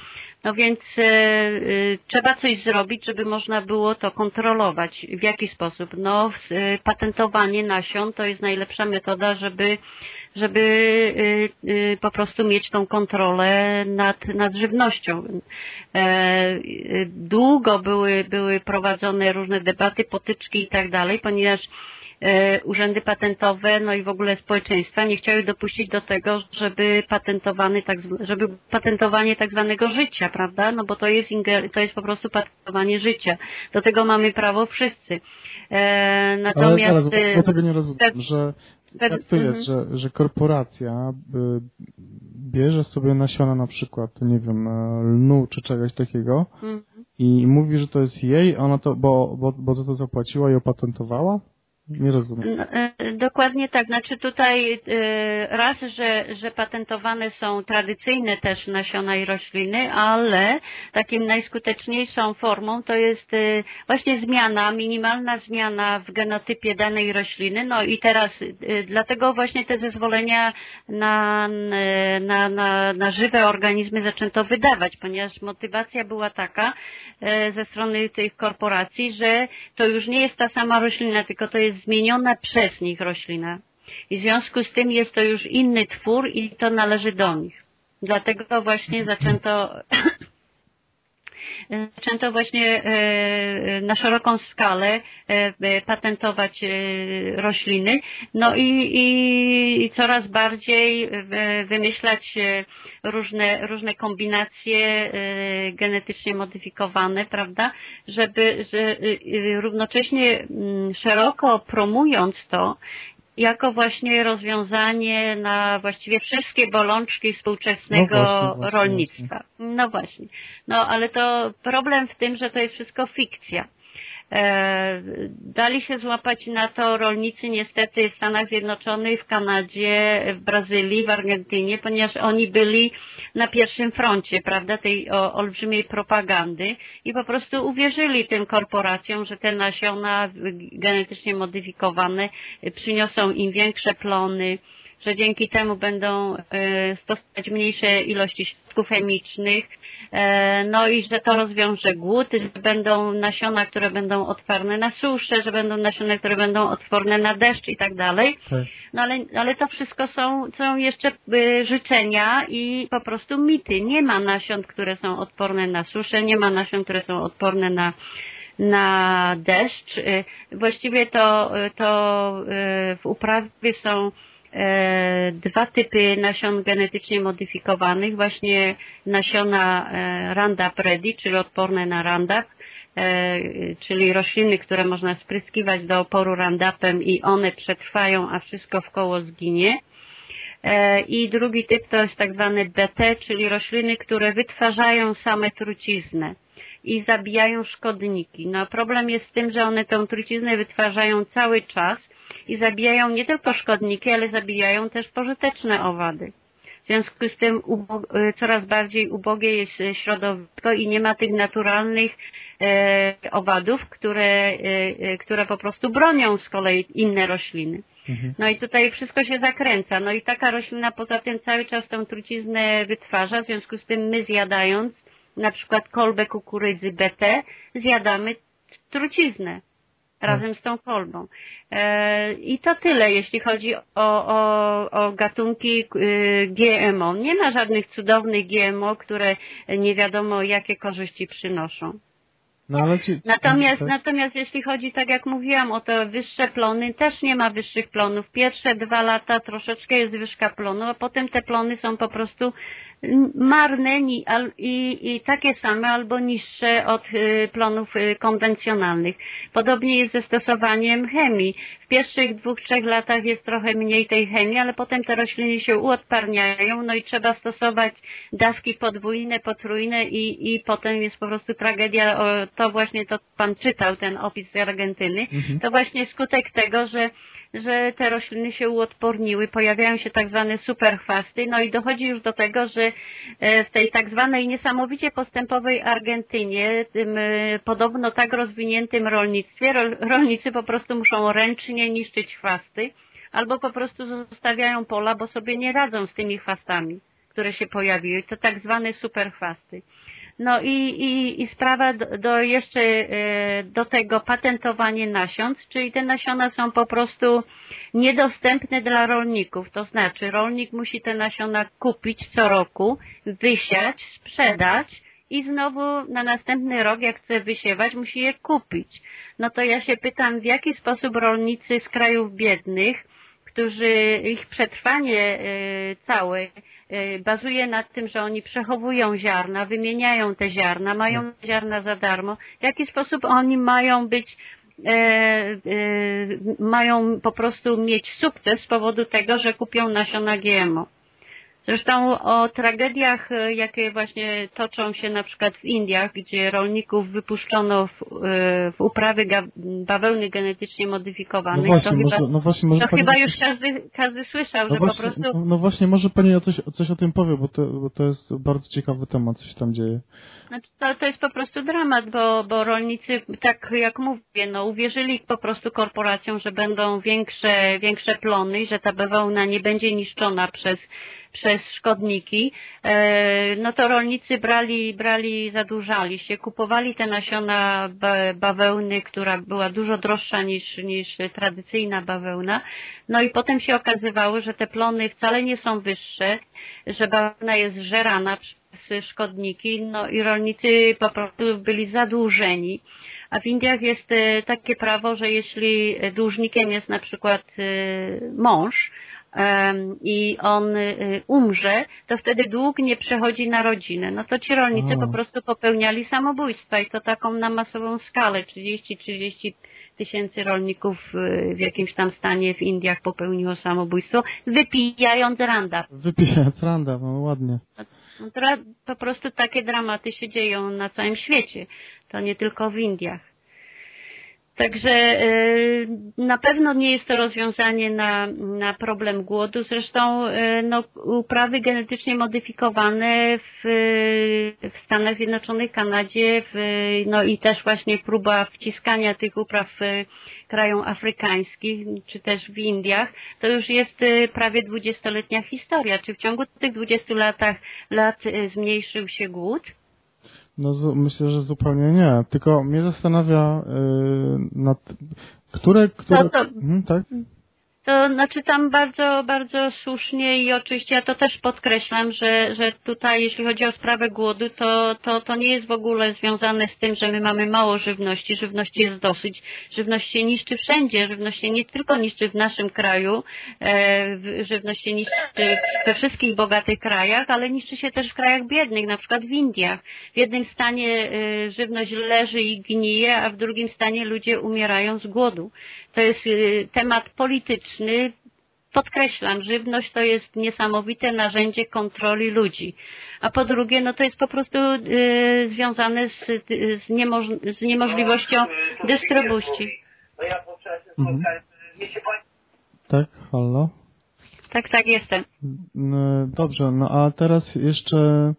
Speaker 2: No więc e, e, trzeba coś zrobić, żeby można było to kontrolować. W jaki sposób? No e, patentowanie nasion to jest najlepsza metoda, żeby żeby po prostu mieć tą kontrolę nad, nad żywnością. Długo były, były prowadzone różne debaty, potyczki i tak dalej, ponieważ urzędy patentowe, no i w ogóle społeczeństwa nie chciały dopuścić do tego, żeby patentowany tak, żeby patentowanie tak zwanego życia, prawda? No bo to jest, to jest po prostu patentowanie życia. Do tego mamy prawo wszyscy.
Speaker 1: E, natomiast... Ale teraz, bo tego nie rozumiem, tak, że tak to jest, mhm. że, że korporacja bierze sobie nasiona na przykład, nie wiem, e, lnu czy czegoś takiego mhm. i mówi, że to jest jej, ona to, bo, bo, bo za to zapłaciła i opatentowała? Nie rozumiem. No,
Speaker 2: e, dokładnie tak. Znaczy tutaj e, raz, że, że patentowane są tradycyjne też nasiona i rośliny, ale takim najskuteczniejszą formą to jest e, właśnie zmiana, minimalna zmiana w genotypie danej rośliny. No i teraz dlatego właśnie te zezwolenia na, na, na, na żywe organizmy zaczęto wydawać, ponieważ motywacja była taka ze strony tych korporacji, że to już nie jest ta sama roślina, tylko to jest zmieniona przez nich roślina. I w związku z tym jest to już inny twór i to należy do nich. Dlatego właśnie zaczęto zaczęto właśnie e, na szeroką skalę e, patentować e, rośliny, no i, i coraz bardziej wymyślać różne, różne kombinacje genetycznie modyfikowane, prawda, żeby że równocześnie mm, szeroko promując to, jako właśnie rozwiązanie na właściwie wszystkie bolączki współczesnego no właśnie, właśnie, rolnictwa. Właśnie. No właśnie. No ale to problem w tym, że to jest wszystko fikcja. E, dali się złapać na to rolnicy niestety w Stanach Zjednoczonych, w Kanadzie, w Brazylii, w Argentynie, ponieważ oni byli na pierwszym froncie, prawda, tej olbrzymiej propagandy i po prostu uwierzyli tym korporacjom, że te nasiona genetycznie modyfikowane przyniosą im większe plony, że dzięki temu będą e, stosować mniejsze ilości środków chemicznych, no i że to rozwiąże głód, że będą nasiona, które będą odporne na suszę, że będą nasiona, które będą odporne na deszcz i tak dalej. No ale, ale to wszystko są, są jeszcze e, życzenia i po prostu mity. Nie ma nasion, które są odporne na suszę, nie ma nasion, które są odporne na na deszcz. Właściwie to, to w uprawie są E, dwa typy nasion genetycznie modyfikowanych, właśnie nasiona e, Roundup Ready, czyli odporne na Roundup, e, czyli rośliny, które można spryskiwać do oporu Roundupem i one przetrwają, a wszystko w koło zginie. I drugi typ to jest tak zwany BT, czyli rośliny, które wytwarzają same truciznę i zabijają szkodniki. No problem jest w tym, że one tę truciznę wytwarzają cały czas, i zabijają nie tylko szkodniki, ale zabijają też pożyteczne owady. W związku z tym y, coraz bardziej ubogie jest środowisko i nie ma tych naturalnych e, owadów, które, e, e, które po prostu bronią z kolei inne rośliny. Mhm. No i tutaj wszystko się zakręca. No i taka roślina poza tym cały czas tą truciznę wytwarza, w związku z tym my zjadając na przykład kolbę kukurydzy BT, zjadamy truciznę razem z tą kolbą. E, I to tyle, jeśli chodzi o, o, o gatunki y, GMO. Nie ma żadnych cudownych GMO, które nie wiadomo jakie korzyści przynoszą.
Speaker 1: No, ci,
Speaker 2: Natomiast,
Speaker 1: tak?
Speaker 2: natomiast jeśli chodzi, tak jak mówiłam, o te wyższe plony, też nie ma wyższych plonów. Pierwsze dwa lata troszeczkę jest wyżka plonu, a potem te plony są po prostu marne i, i takie same albo niższe od y, plonów y, konwencjonalnych. Podobnie jest ze stosowaniem chemii. W pierwszych dwóch, trzech latach jest trochę mniej tej chemii, ale potem te rośliny się uodparniają, no i trzeba stosować dawki podwójne, potrójne i, i potem jest po prostu tragedia. To właśnie to pan czytał, ten opis z Argentyny. Mhm. To właśnie skutek tego, że że te rośliny się uodporniły, pojawiają się tak zwane superchwasty, no i dochodzi już do tego, że e, w tej tak zwanej niesamowicie postępowej Argentynie, tym e, podobno tak rozwiniętym rolnictwie, rolnicy po prostu muszą ręcznie niszczyć chwasty, albo po prostu zostawiają pola, bo sobie nie radzą z tymi chwastami, które się pojawiły. To tak zwane superchwasty. No i, i, i sprawa do, do jeszcze e, do tego patentowanie nasion, czyli te nasiona są po prostu niedostępne dla rolników. To znaczy rolnik musi te nasiona kupić co roku, wysiać, sprzedać i znowu na następny rok, jak chce wysiewać, musi je kupić. No to ja się pytam, w jaki sposób rolnicy z krajów biednych, którzy ich przetrwanie e, całe bazuje na tym, że oni przechowują ziarna, wymieniają te ziarna, mają tak. ziarna za darmo. W jaki sposób oni mają być E, e, mają po prostu mieć sukces z powodu tego, że kupią nasiona GMO. Zresztą o tragediach, e, jakie właśnie toczą się na przykład w Indiach, gdzie rolników wypuszczono w, e, w uprawy bawełny genetycznie modyfikowanych, no
Speaker 1: właśnie,
Speaker 2: to,
Speaker 1: może,
Speaker 2: chyba,
Speaker 1: no właśnie, może
Speaker 2: to chyba już każdy, każdy słyszał,
Speaker 1: no
Speaker 2: że
Speaker 1: właśnie,
Speaker 2: po prostu...
Speaker 1: No właśnie, może Pani o coś, coś o tym powie, bo to, bo to jest bardzo ciekawy temat, co się tam dzieje.
Speaker 2: Znaczy to, to jest po prostu dramat, bo, bo rolnicy, tak jak mówię, no uwierzyli po prostu korporacjom, że będą większe, większe plony i że ta bawełna nie będzie niszczona przez przez szkodniki, e, no to rolnicy brali, brali, zadłużali się, kupowali te nasiona bawełny, która była dużo droższa niż, niż tradycyjna bawełna. No i potem się okazywało, że te plony wcale nie są wyższe, że bawełna jest żerana przez szkodniki, no i rolnicy po prostu byli zadłużeni. A w Indiach jest e, takie prawo, że jeśli dłużnikiem jest na przykład e, mąż, i on y, umrze, to wtedy dług nie przechodzi na rodzinę. No to ci rolnicy po prostu popełniali samobójstwa i to taką na masową skalę. 30-30 tysięcy rolników y, w jakimś tam stanie w Indiach popełniło samobójstwo, wypijając randa.
Speaker 1: Wypijając randa, no ładnie.
Speaker 2: No to po prostu takie dramaty się dzieją na całym świecie. To nie tylko w Indiach. Także e, na pewno nie jest to rozwiązanie na, na problem głodu. Zresztą e, no, uprawy genetycznie modyfikowane w, w Stanach Zjednoczonych, Kanadzie w, no i też właśnie próba wciskania tych upraw krajom afrykańskich czy też w Indiach, to już jest e, prawie dwudziestoletnia historia. Czy w ciągu tych dwudziestu latach lat zmniejszył się głód?
Speaker 1: No myślę, że zupełnie nie. Tylko mnie zastanawia, yy, nad, które, które...
Speaker 2: To, to, mhm, tak? To znaczy tam bardzo, bardzo słusznie i oczywiście ja to też podkreślam, że, że tutaj jeśli chodzi o sprawę głodu, to, to, to nie jest w ogóle związane z tym, że my mamy mało żywności. Żywności jest dosyć. Żywność się niszczy wszędzie. Żywność się nie tylko niszczy w naszym kraju, e, żywność się niszczy we wszystkich bogatych krajach, ale niszczy się też w krajach biednych, na przykład w Indiach. W jednym stanie e, żywność leży i gnije, a w drugim stanie ludzie umierają z głodu. To jest y, temat polityczny. Podkreślam, żywność to jest niesamowite narzędzie kontroli ludzi. A po drugie, no to jest po prostu y, związane z, z, niemoż, z niemożliwością dystrybucji.
Speaker 1: Mhm. Tak, halo?
Speaker 2: Tak, tak, jestem.
Speaker 1: No, dobrze, no a teraz jeszcze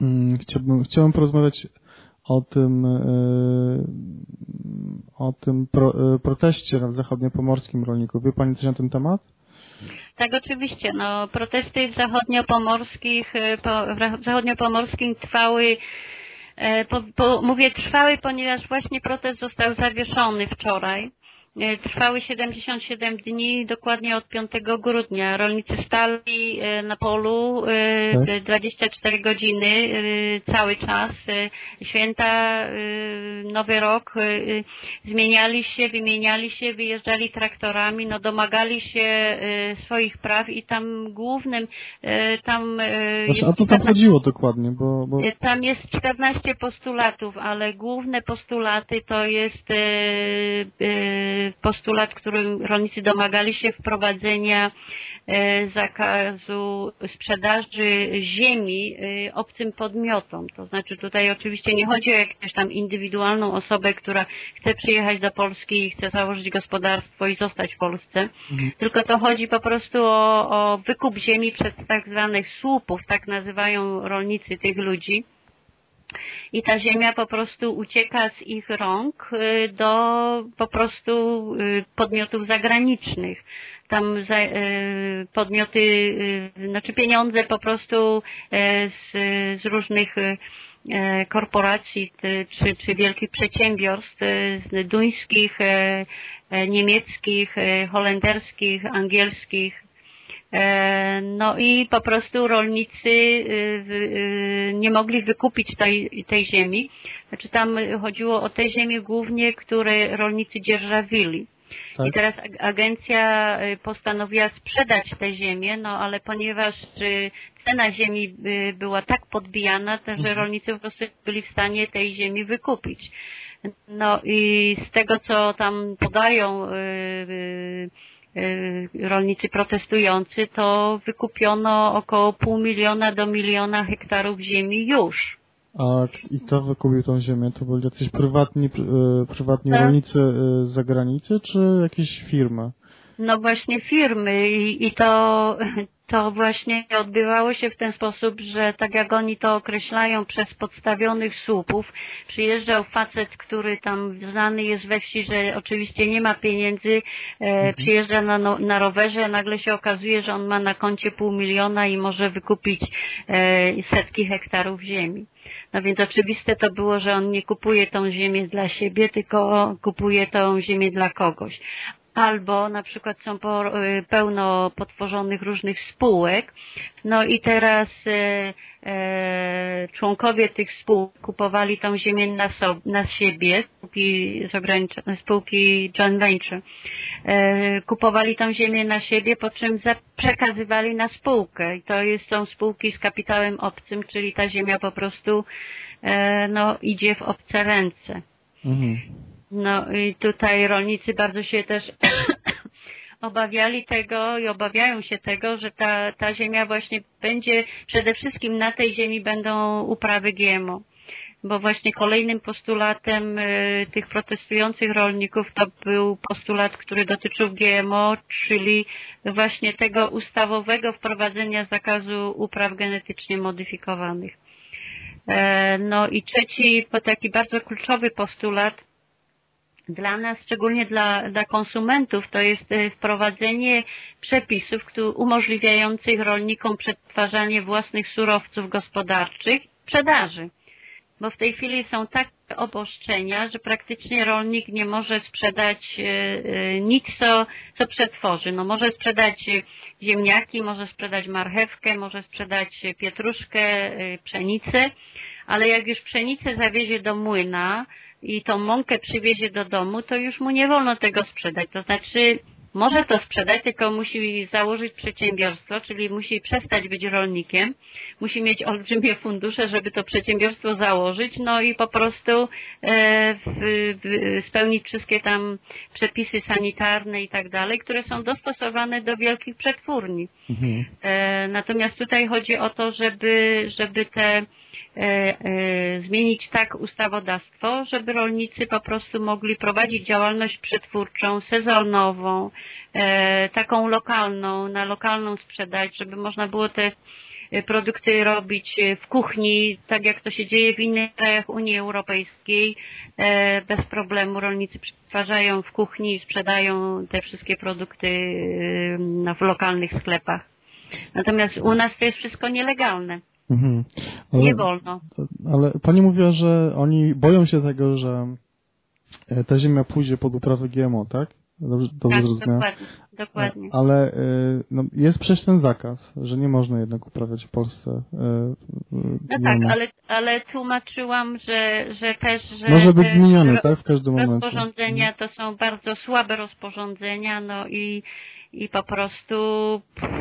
Speaker 1: mm, chciałbym, chciałbym porozmawiać o tym, e, o tym pro, e, proteście zachodniopomorskim rolników. Wie Pani coś na ten temat?
Speaker 2: Tak, oczywiście. No, protesty zachodniopomorskich, e, po, zachodniopomorskim trwały po, po, mówię trwały, ponieważ właśnie protest został zawieszony wczoraj trwały 77 dni, dokładnie od 5 grudnia. Rolnicy stali e, na polu tak. 24 godziny cały czas. Święta, Nowy Rok, zmieniali się, wymieniali się, wyjeżdżali traktorami, no domagali się swoich praw i tam głównym, tam...
Speaker 1: Znaczy, a co tam chodziło dokładnie? Bo, bo...
Speaker 2: Tam jest 14 postulatów, ale główne postulaty to jest postulat, którym rolnicy domagali się wprowadzenia e, zakazu sprzedaży ziemi e, obcym podmiotom. To znaczy tutaj oczywiście nie chodzi o jakąś tam indywidualną osobę, która chce przyjechać do Polski i chce założyć gospodarstwo i zostać w Polsce, mhm. tylko to chodzi po prostu o, o wykup ziemi przez tak zwanych słupów, tak nazywają rolnicy tych ludzi i ta ziemia po prostu ucieka z ich rąk y, do po prostu y, podmiotów zagranicznych. Tam za, y, podmioty, znaczy pieniądze po prostu z, z różnych korporacji czy, czy wielkich przedsiębiorstw duńskich, niemieckich, holenderskich, angielskich, E, no i po prostu rolnicy y, y, nie mogli wykupić tej, tej ziemi. Znaczy tam chodziło o te ziemie głównie, które rolnicy dzierżawili. Tak. I teraz agencja y, postanowiła sprzedać te ziemię, no ale ponieważ cena ziemi była tak podbijana, to, że mhm. rolnicy po prostu byli w stanie tej ziemi wykupić. No i z tego, co tam podają rolnicy protestujący, to wykupiono około pół miliona do miliona hektarów ziemi już.
Speaker 1: A i kto wykupił tą ziemię? To byli jacyś prywatni, y, prywatni tak. rolnicy y, z zagranicy, czy jakieś firmy?
Speaker 2: No właśnie firmy i, i to to właśnie odbywało się w ten sposób, że tak jak oni to określają, przez podstawionych słupów przyjeżdżał facet, który tam znany jest we wsi, że oczywiście nie ma pieniędzy, e, mhm. przyjeżdża na, no, na rowerze, nagle się okazuje, że on ma na koncie pół miliona i może wykupić e, setki hektarów ziemi. No więc oczywiste to było, że on nie kupuje tą ziemię dla siebie, tylko kupuje tą ziemię dla kogoś albo na przykład są y, pełno potworzonych różnych spółek. No i teraz e, e, członkowie tych spółek kupowali tą ziemię na, so, na siebie, spółki, spółki joint venture. Kupowali tą ziemię na siebie, po czym przekazywali na spółkę. I to jest, są spółki z kapitałem obcym, czyli ta ziemia po prostu no, idzie w obce ręce. Mhm. No i tutaj rolnicy bardzo się też obawiali tego i obawiają się tego, że ta, ta ziemia właśnie będzie, przede wszystkim na tej ziemi będą uprawy GMO. Bo właśnie kolejnym postulatem y, tych protestujących rolników to był postulat, który dotyczył GMO, czyli właśnie tego ustawowego wprowadzenia zakazu upraw genetycznie modyfikowanych. E, no i trzeci, taki bardzo kluczowy postulat dla nas, szczególnie dla, dla konsumentów, to jest e, wprowadzenie przepisów umożliwiających rolnikom przetwarzanie własnych surowców gospodarczych sprzedaży. Bo w tej chwili są takie obostrzenia, że praktycznie rolnik nie może sprzedać e, e, nic, co, co przetworzy. No może sprzedać ziemniaki, może sprzedać marchewkę, może sprzedać pietruszkę, pszenicę, ale jak już pszenicę zawiezie do młyna, i tą mąkę przywiezie do domu, to już mu nie wolno tego sprzedać. To znaczy, może to sprzedać, tylko musi założyć przedsiębiorstwo, czyli musi przestać być rolnikiem, musi mieć olbrzymie fundusze, żeby to przedsiębiorstwo założyć, no i po prostu e, w, w, spełnić wszystkie tam przepisy sanitarne i tak dalej, które są dostosowane do wielkich przetwórni. Mhm. E, natomiast tutaj chodzi o to, żeby, żeby te zmienić tak ustawodawstwo, żeby rolnicy po prostu mogli prowadzić działalność przetwórczą, sezonową, e, taką lokalną, na lokalną sprzedaż, żeby można było te produkty robić w kuchni, tak jak to się dzieje w innych krajach Unii Europejskiej. Bez problemu rolnicy przetwarzają w kuchni i sprzedają te wszystkie produkty w lokalnych sklepach. Natomiast u nas to jest wszystko nielegalne. Mhm. Ale, nie wolno.
Speaker 1: Ale pani mówiła, że oni boją się tego, że e, ta ziemia pójdzie pod uprawę GMO, tak? Dobrze, dobrze
Speaker 2: tak, dokładnie, dokładnie.
Speaker 1: Ale y, no, jest przecież ten zakaz, że nie można jednak uprawiać w Polsce.
Speaker 2: No tak, ale, ale tłumaczyłam, że, że też, że
Speaker 1: Może być zmieniony, tak? W każdym momencie.
Speaker 2: rozporządzenia to są bardzo słabe rozporządzenia, no i, i po prostu pff,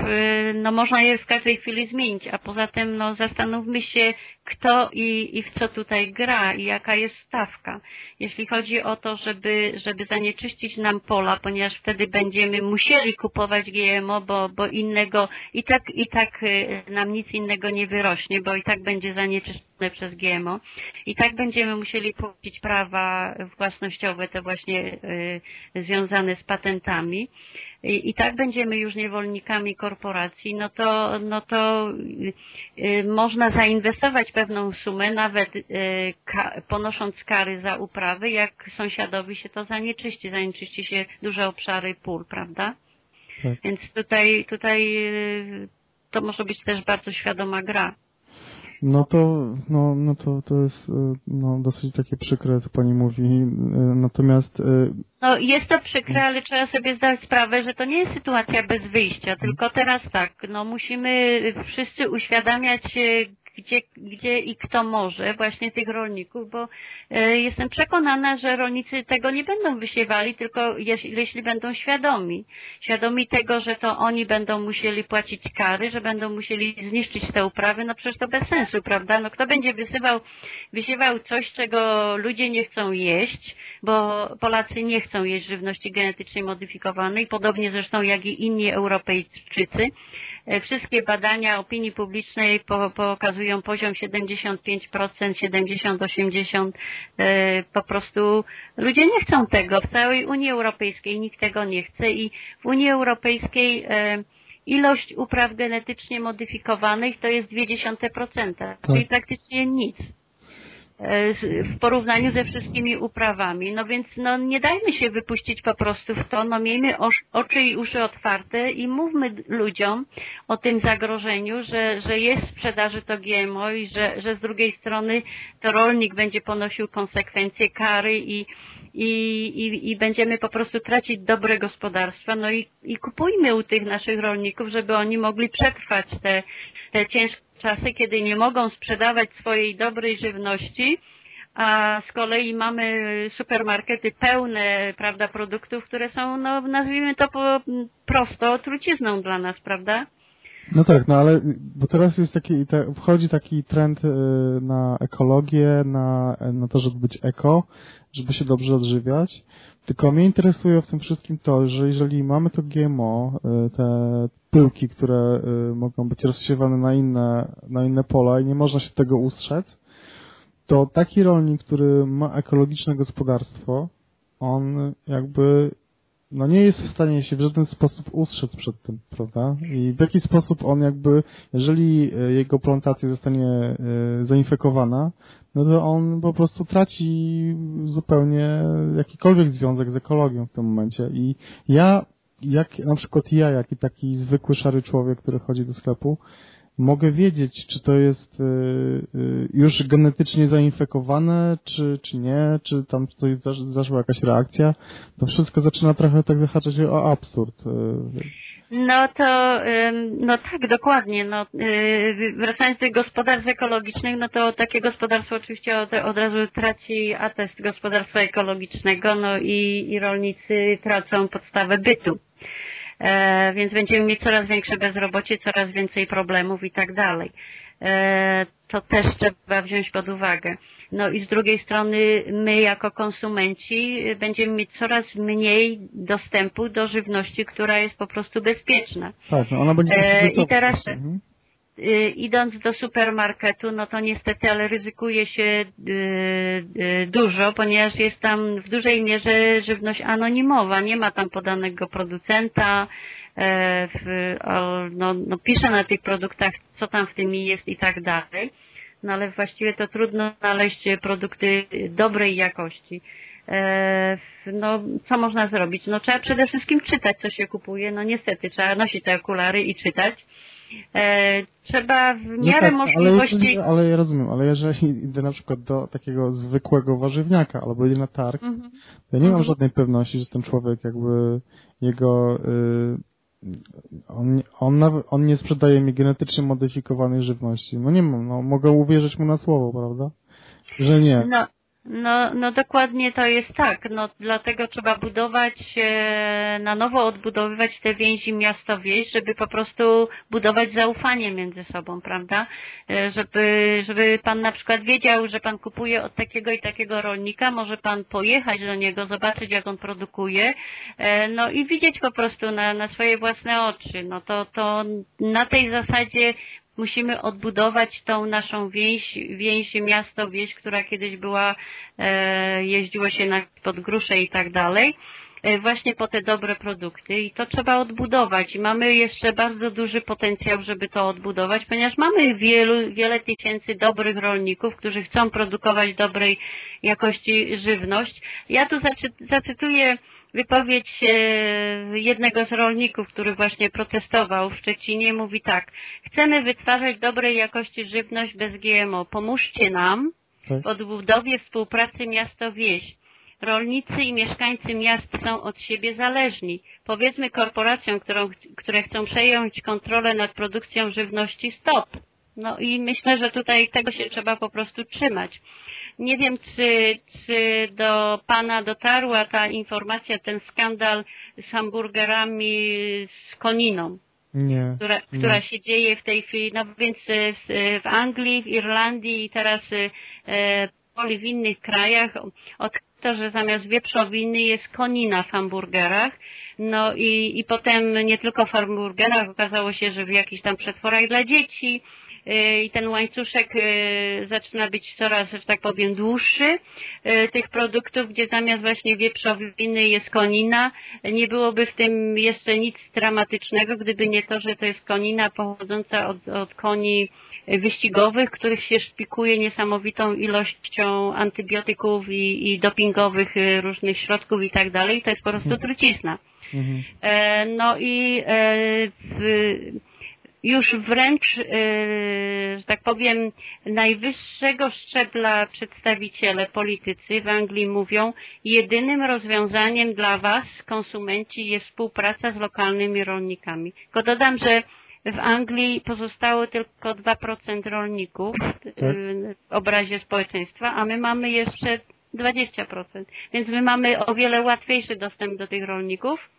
Speaker 2: no można je w każdej chwili zmienić, a poza tym no zastanówmy się, kto i, i w co tutaj gra i jaka jest stawka. Jeśli chodzi o to, żeby, żeby zanieczyścić nam pola, ponieważ wtedy będziemy musieli kupować GMO, bo, bo innego i tak, i tak y, nam nic innego nie wyrośnie, bo i tak będzie zanieczyszczone przez GMO. I tak będziemy musieli płacić prawa własnościowe, te właśnie y, związane z patentami. I, tak będziemy już niewolnikami korporacji, no to, no to y, można zainwestować pewną sumę, nawet y, ka, ponosząc kary za uprawy, jak sąsiadowi się to zanieczyści, zanieczyści się duże obszary pól, prawda?
Speaker 1: Tak.
Speaker 2: Więc tutaj, tutaj y, to może być też bardzo świadoma gra.
Speaker 1: No to, no, no to, to jest y, no, dosyć takie przykre, co pani mówi. Y, Natomiast y,
Speaker 2: No jest to przykre, ale trzeba sobie zdać sprawę, że to nie jest sytuacja bez wyjścia, tylko teraz tak, no musimy wszyscy uświadamiać gdzie, gdzie i kto może właśnie tych rolników, bo e, jestem przekonana, że rolnicy tego nie będą wysiewali, tylko jeśli, jeśli będą świadomi. Świadomi tego, że to oni będą musieli płacić kary, że będą musieli zniszczyć te uprawy, no przecież to bez sensu, prawda? No kto będzie wysywał, wysiewał coś, czego ludzie nie chcą jeść, bo Polacy nie chcą jeść żywności genetycznie modyfikowanej, podobnie zresztą jak i inni Europejczycy. E, Wszystkie badania opinii publicznej po, pokazują poziom 75%, 70-80%. E, Po prostu ludzie nie chcą tego. W całej Unii Europejskiej nikt tego nie chce i w Unii Europejskiej e, ilość upraw genetycznie modyfikowanych to jest 0,2%, czyli praktycznie nic w porównaniu ze wszystkimi uprawami. No więc no, nie dajmy się wypuścić po prostu w to, no miejmy oczy i uszy otwarte i mówmy ludziom o tym zagrożeniu, że, że jest w sprzedaży to GMO i że, że z drugiej strony to rolnik będzie ponosił konsekwencje kary i, i, i, i będziemy po prostu tracić dobre gospodarstwa. No i, i kupujmy u tych naszych rolników, żeby oni mogli przetrwać te, te ciężkie czasy, kiedy nie mogą sprzedawać swojej dobrej żywności, a z kolei mamy supermarkety pełne, prawda, produktów, które są, no, nazwijmy to po, prosto trucizną dla nas, prawda?
Speaker 1: No tak, no ale bo teraz jest taki, te, wchodzi taki trend y, na ekologię, na, na to, żeby być eko, żeby się dobrze odżywiać. Tylko mnie interesuje w tym wszystkim to, że jeżeli mamy to GMO, y, te pyłki, które y, mogą być rozsiewane na inne, na inne pola i nie można się tego ustrzec, to taki rolnik, który ma ekologiczne gospodarstwo, on jakby no nie jest w stanie się w żaden sposób ustrzec przed tym, prawda? I w jaki sposób on jakby, jeżeli e, jego plantacja zostanie zainfekowana, no to on po prostu traci zupełnie jakikolwiek związek z ekologią w tym momencie. I ja, jak na przykład ja, jaki taki zwykły szary człowiek, który chodzi do sklepu, mogę wiedzieć, czy to jest y, y, już genetycznie zainfekowane, czy, czy nie, czy tam coś zasz- zaszła jakaś reakcja. To wszystko zaczyna trochę tak zahaczać o absurd. Y.
Speaker 2: No to, no tak, dokładnie. No, yy, wracając do tych gospodarstw ekologicznych, no to takie gospodarstwo oczywiście od, od razu traci atest gospodarstwa ekologicznego, no i, i rolnicy tracą podstawę bytu. E, więc będziemy mieć coraz większe bezrobocie, coraz więcej problemów i tak dalej. E, to też trzeba wziąć pod uwagę. No i z drugiej strony my jako konsumenci będziemy mieć coraz mniej dostępu do żywności, która jest po prostu bezpieczna.
Speaker 1: Tak, no ona będzie...
Speaker 2: E, i teraz-
Speaker 1: Mhm.
Speaker 2: Y, idąc do supermarketu, no to niestety, ale ryzykuje się y, y, dużo, ponieważ jest tam w dużej mierze żywność anonimowa, nie ma tam podanego producenta, e, w, no, no pisze na tych produktach, co tam w tym jest i tak dalej, no ale właściwie to trudno znaleźć produkty dobrej jakości. E, No, co można zrobić? No trzeba przede wszystkim czytać, co się kupuje. No niestety, trzeba nosić te okulary i czytać. E, trzeba w no miarę no tak, możliwości...
Speaker 1: Ale, ale ja rozumiem, ale jeżeli idę na przykład do takiego zwykłego warzywniaka albo idę na targ, mhm. to ja nie mam mhm. żadnej pewności, że ten człowiek jakby jego... Y, on, on, on nie sprzedaje mi genetycznie modyfikowanej żywności. No nie mam, no mogę uwierzyć mu na słowo, prawda? Że nie.
Speaker 2: No, no, no dokładnie to jest tak. No, dlatego trzeba budować, e, na nowo odbudowywać te więzi miasto-wieś, żeby po prostu budować zaufanie między sobą, prawda? E, żeby, żeby pan na przykład wiedział, że pan kupuje od takiego i takiego rolnika, może pan pojechać do niego, zobaczyć jak on produkuje, e, no i widzieć po prostu na, na swoje własne oczy. No to, to na tej zasadzie musimy odbudować tą naszą więź, więź miasto-wieś, która kiedyś była, e, jeździło się na, pod grusze i tak dalej, e, właśnie po te dobre produkty i to trzeba odbudować. I mamy jeszcze bardzo duży potencjał, żeby to odbudować, ponieważ mamy wielu, wiele tysięcy dobrych rolników, którzy chcą produkować dobrej jakości żywność. Ja tu zacytuję wypowiedź e, jednego z rolników, który właśnie protestował w Szczecinie, mówi tak. Chcemy wytwarzać dobrej jakości żywność bez GMO. Pomóżcie nam tak. w odbudowie współpracy miasto-wieś. Rolnicy i mieszkańcy miast są od siebie zależni. Powiedzmy korporacjom, którą, które chcą przejąć kontrolę nad produkcją żywności, stop. No i myślę, że tutaj tego się trzeba po prostu trzymać. Nie wiem, czy, czy do Pana dotarła ta informacja, ten skandal z hamburgerami z koniną.
Speaker 1: Nie,
Speaker 2: która,
Speaker 1: nie.
Speaker 2: która się dzieje w tej chwili, no więc w, w Anglii, w Irlandii i teraz e, w innych krajach odkryto, że zamiast wieprzowiny jest konina w hamburgerach. No i, i potem nie tylko w hamburgerach, okazało się, że w jakichś tam przetworach dla dzieci, i ten łańcuszek y, zaczyna być coraz, że tak powiem, dłuższy y, tych produktów, gdzie zamiast właśnie wieprzowiny jest konina. Nie byłoby w tym jeszcze nic dramatycznego, gdyby nie to, że to jest konina pochodząca od, od koni wyścigowych, których się szpikuje niesamowitą ilością antybiotyków i, i dopingowych różnych środków i tak dalej. To jest po prostu trucizna. Mhm. E, no i e, w, już wręcz, e, że tak powiem, najwyższego szczebla przedstawiciele, politycy w Anglii mówią, jedynym rozwiązaniem dla Was, konsumenci, jest współpraca z lokalnymi rolnikami. Tylko dodam, że w Anglii pozostało tylko 2% rolników tak. w obrazie społeczeństwa, a my mamy jeszcze 20%. Więc my mamy o wiele łatwiejszy dostęp do tych rolników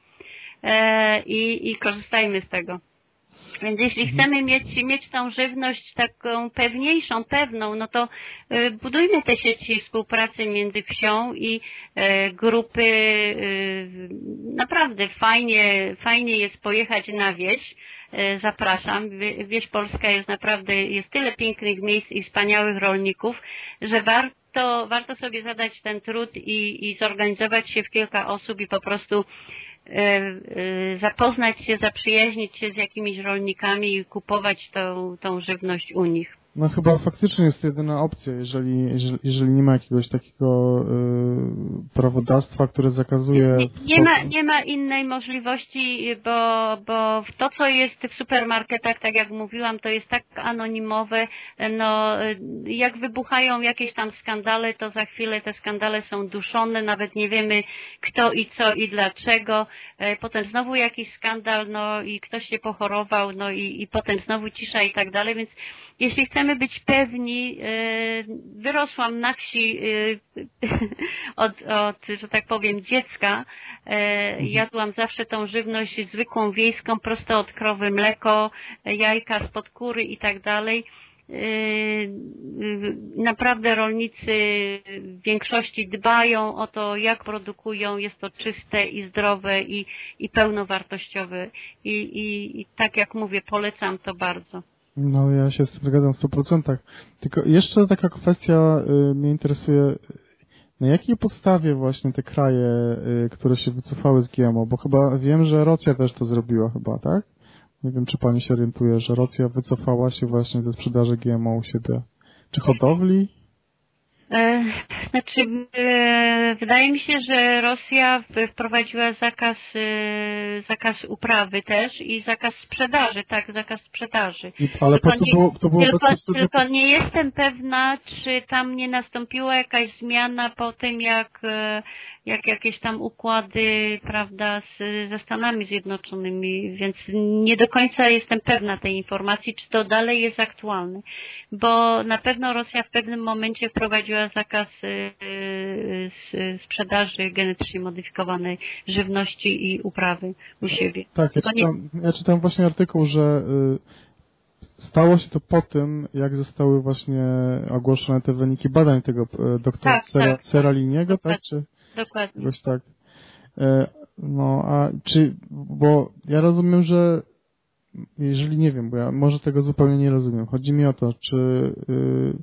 Speaker 2: e, i, i korzystajmy z tego. Więc jeśli mhm. chcemy mieć, mieć tą żywność taką pewniejszą, pewną, no to y, budujmy te sieci współpracy między wsią i y, grupy. Y, naprawdę fajnie, fajnie jest pojechać na wieś. Zapraszam. Wieś Polska jest naprawdę, jest tyle pięknych miejsc i wspaniałych rolników, że warto, warto sobie zadać ten trud i, i zorganizować się w kilka osób i po prostu E, e, zapoznać się, zaprzyjaźnić się z jakimiś rolnikami i kupować tą, tą żywność u nich.
Speaker 1: No chyba faktycznie jest jedyna opcja, jeżeli, jeżeli, jeżeli nie ma jakiegoś takiego y, prawodawstwa, które zakazuje...
Speaker 2: Nie, nie, ma, nie ma innej możliwości, bo, bo to, co jest w supermarketach, tak jak mówiłam, to jest tak anonimowe, no jak wybuchają jakieś tam skandale, to za chwilę te skandale są duszone, nawet nie wiemy kto i co i dlaczego, e, potem znowu jakiś skandal, no i ktoś się pochorował, no i, i potem znowu cisza i tak dalej, więc jeśli chcemy być pewni, e, wyrosłam na wsi e, od, od że tak powiem, dziecka. E, mhm. Jadłam zawsze tą żywność zwykłą wiejską, prosto od krowy, mleko, jajka spod kury i tak dalej. Naprawdę rolnicy w większości dbają o to, jak produkują, jest to czyste i zdrowe i, i pełnowartościowe. I, i, I tak jak mówię, polecam to bardzo.
Speaker 1: No ja się z tym zgadzam w 100%. Tylko jeszcze taka kwestia y, mnie interesuje, na jakiej podstawie właśnie te kraje, y, które się wycofały z GMO, bo chyba wiem, że Rosja też to zrobiła chyba, tak? Nie wiem, czy pani się orientuje, że Rosja wycofała się właśnie ze sprzedaży GMO u siebie. Czy hodowli?
Speaker 2: E, znaczy, e, wydaje mi się, że Rosja wprowadziła zakaz, e, zakaz uprawy też i zakaz sprzedaży, tak, zakaz sprzedaży.
Speaker 1: Ale
Speaker 2: Tylko
Speaker 1: po co
Speaker 2: nie-
Speaker 1: było, to było
Speaker 2: Tylko,
Speaker 1: bez
Speaker 2: tylko nie jestem pewna, czy tam nie nastąpiła jakaś zmiana po tym, jak, jak jakieś tam układy, prawda, z, ze Stanami Zjednoczonymi, więc nie do końca jestem pewna tej informacji, czy to dalej jest aktualne. Bo na pewno Rosja w pewnym momencie wprowadziła zakaz e, s- sprzedaży genetycznie modyfikowanej żywności i uprawy u siebie.
Speaker 1: Tak, ja czytam, ja czytam właśnie artykuł, że y, stało się to po tym, jak zostały właśnie ogłoszone te wyniki badań tego y, doktora
Speaker 2: Tak,
Speaker 1: Sera,
Speaker 2: tak.
Speaker 1: Tak? Czy
Speaker 2: Dokładnie.
Speaker 1: jakoś tak? E, No, a czy, bo ja rozumiem, że jeżeli nie wiem, bo ja może tego zupełnie nie rozumiem. Chodzi mi o to, czy y,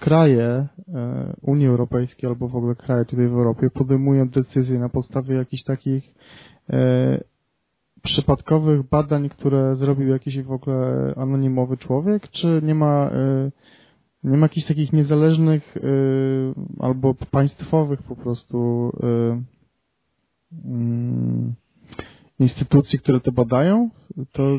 Speaker 1: kraje y, Unii Europejskiej albo w ogóle kraje tutaj w Europie podejmują decyzje na podstawie jakichś takich y, przypadkowych badań, które zrobił jakiś w ogóle anonimowy człowiek, czy nie ma nie ma jakichś takich niezależnych y, albo państwowych po prostu y, mm, instytucji, które to badają? To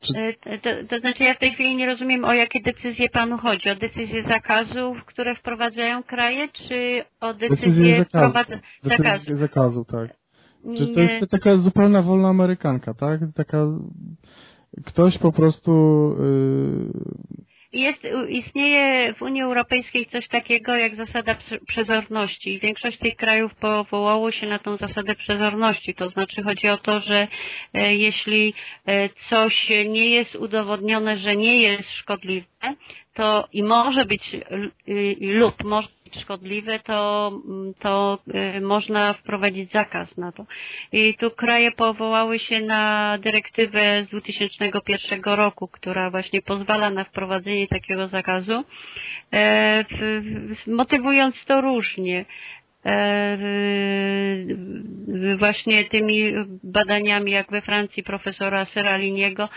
Speaker 1: czy,
Speaker 2: E, To, to, znaczy ja w tej chwili nie rozumiem o jakie decyzje panu chodzi. O decyzje zakazów, które wprowadzają kraje, czy o decyzje
Speaker 1: decyzje zakazu.
Speaker 2: wprowadza-?
Speaker 1: Decyzje zakazu, tak. Czy to
Speaker 2: Nie.
Speaker 1: jest taka zupełna wolna Amerykanka, tak? Taka ktoś po prostu y,
Speaker 2: Jest, istnieje w Unii Europejskiej coś takiego jak zasada prze- przezorności i większość tych krajów powołało się na tą zasadę przezorności. To znaczy chodzi o to, że e, jeśli e, coś nie jest udowodnione, że nie jest szkodliwe, to i może być y, lub może szkodliwe, to, mm, to y, można wprowadzić zakaz na to. I tu kraje powołały się na dyrektywę z 2001 roku, która właśnie pozwala na wprowadzenie takiego zakazu, e, motywując to różnie. E, właśnie tymi badaniami, jak we Francji profesora Seraliniego,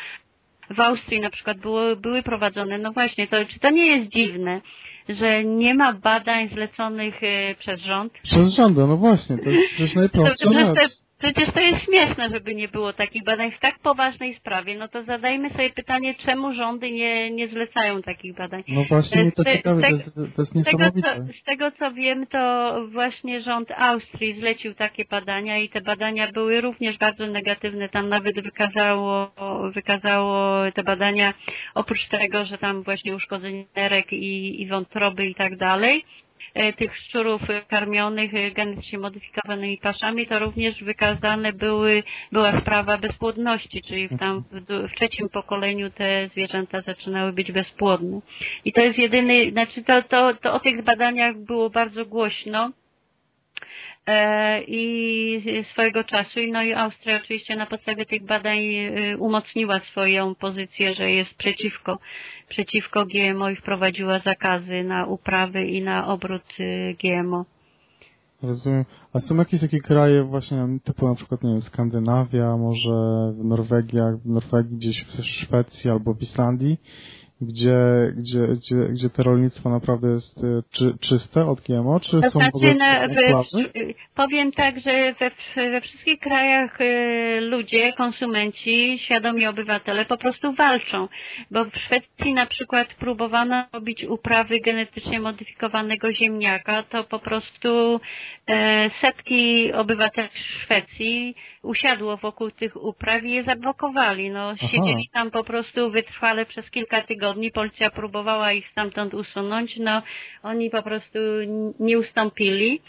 Speaker 2: w Austrii na przykład były, były prowadzone, no właśnie, to, czy to nie jest dziwne, że nie ma badań zleconych e, przez rząd?
Speaker 1: przez rządy, no właśnie, to jest przecież najprostsza rzecz.
Speaker 2: To, przecież to jest śmieszne, żeby nie było takich badań w tak poważnej sprawie. No to zadajmy sobie pytanie, czemu rządy nie, nie zlecają takich badań.
Speaker 1: No właśnie to
Speaker 2: Z te-
Speaker 1: ciekawe, to jest, to jest
Speaker 2: Z tego, co, z tego co wiem, to właśnie rząd Austrii zlecił takie badania i te badania były również bardzo negatywne. Tam nawet wykazało, wykazało te badania, oprócz tego, że tam właśnie uszkodzenie nerek i, i wątroby i tak dalej, tych szczurów karmionych e, genetycznie modyfikowanymi paszami, to również wykazane były, była sprawa bezpłodności, czyli w tam w, w trzecim pokoleniu te zwierzęta zaczynały być bezpłodne. I to jest jedyny, znaczy to, to, to o tych badaniach było bardzo głośno e, i swojego czasu. No i Austria oczywiście na podstawie tych badań e, umocniła swoją pozycję, że jest przeciwko, przeciwko GMO i wprowadziła zakazy na uprawy i na obrót e, GMO.
Speaker 1: Rozumiem. A są jakieś takie kraje właśnie typu na przykład, nie wiem, Skandynawia, może w Norwegia, w Norwegii, gdzieś w Szwecji albo w Islandii, gdzie, gdzie, gdzie, gdzie to rolnictwo naprawdę jest y, czy, czyste od GMO, czy
Speaker 2: To
Speaker 1: są
Speaker 2: znaczy, na, we, powiem tak, że we, we wszystkich krajach e, ludzie, konsumenci, świadomi obywatele po prostu walczą, bo w Szwecji na przykład próbowano robić uprawy genetycznie modyfikowanego ziemniaka, to po prostu e, setki obywateli Szwecji usiadło wokół tych upraw i je zablokowali. No, siedzieli tam po prostu wytrwale przez kilka tygodni, policja próbowała ich stamtąd usunąć, no oni po prostu nie ustąpili.